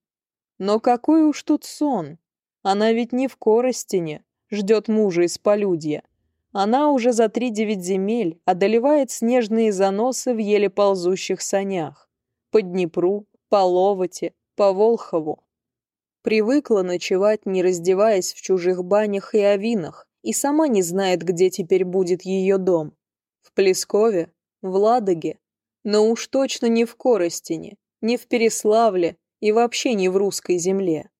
A: Но какой уж тут сон? Она ведь не в Коростине, ждет мужа из полюдья. Она уже за три девять земель одолевает снежные заносы в еле ползущих санях. По Днепру, по Ловоте, по Волхову. Привыкла ночевать, не раздеваясь в чужих банях и авинах, и сама не знает, где теперь будет ее дом. В Плескове, в Ладоге, но уж точно не в Коростине, не в Переславле и вообще не в русской земле.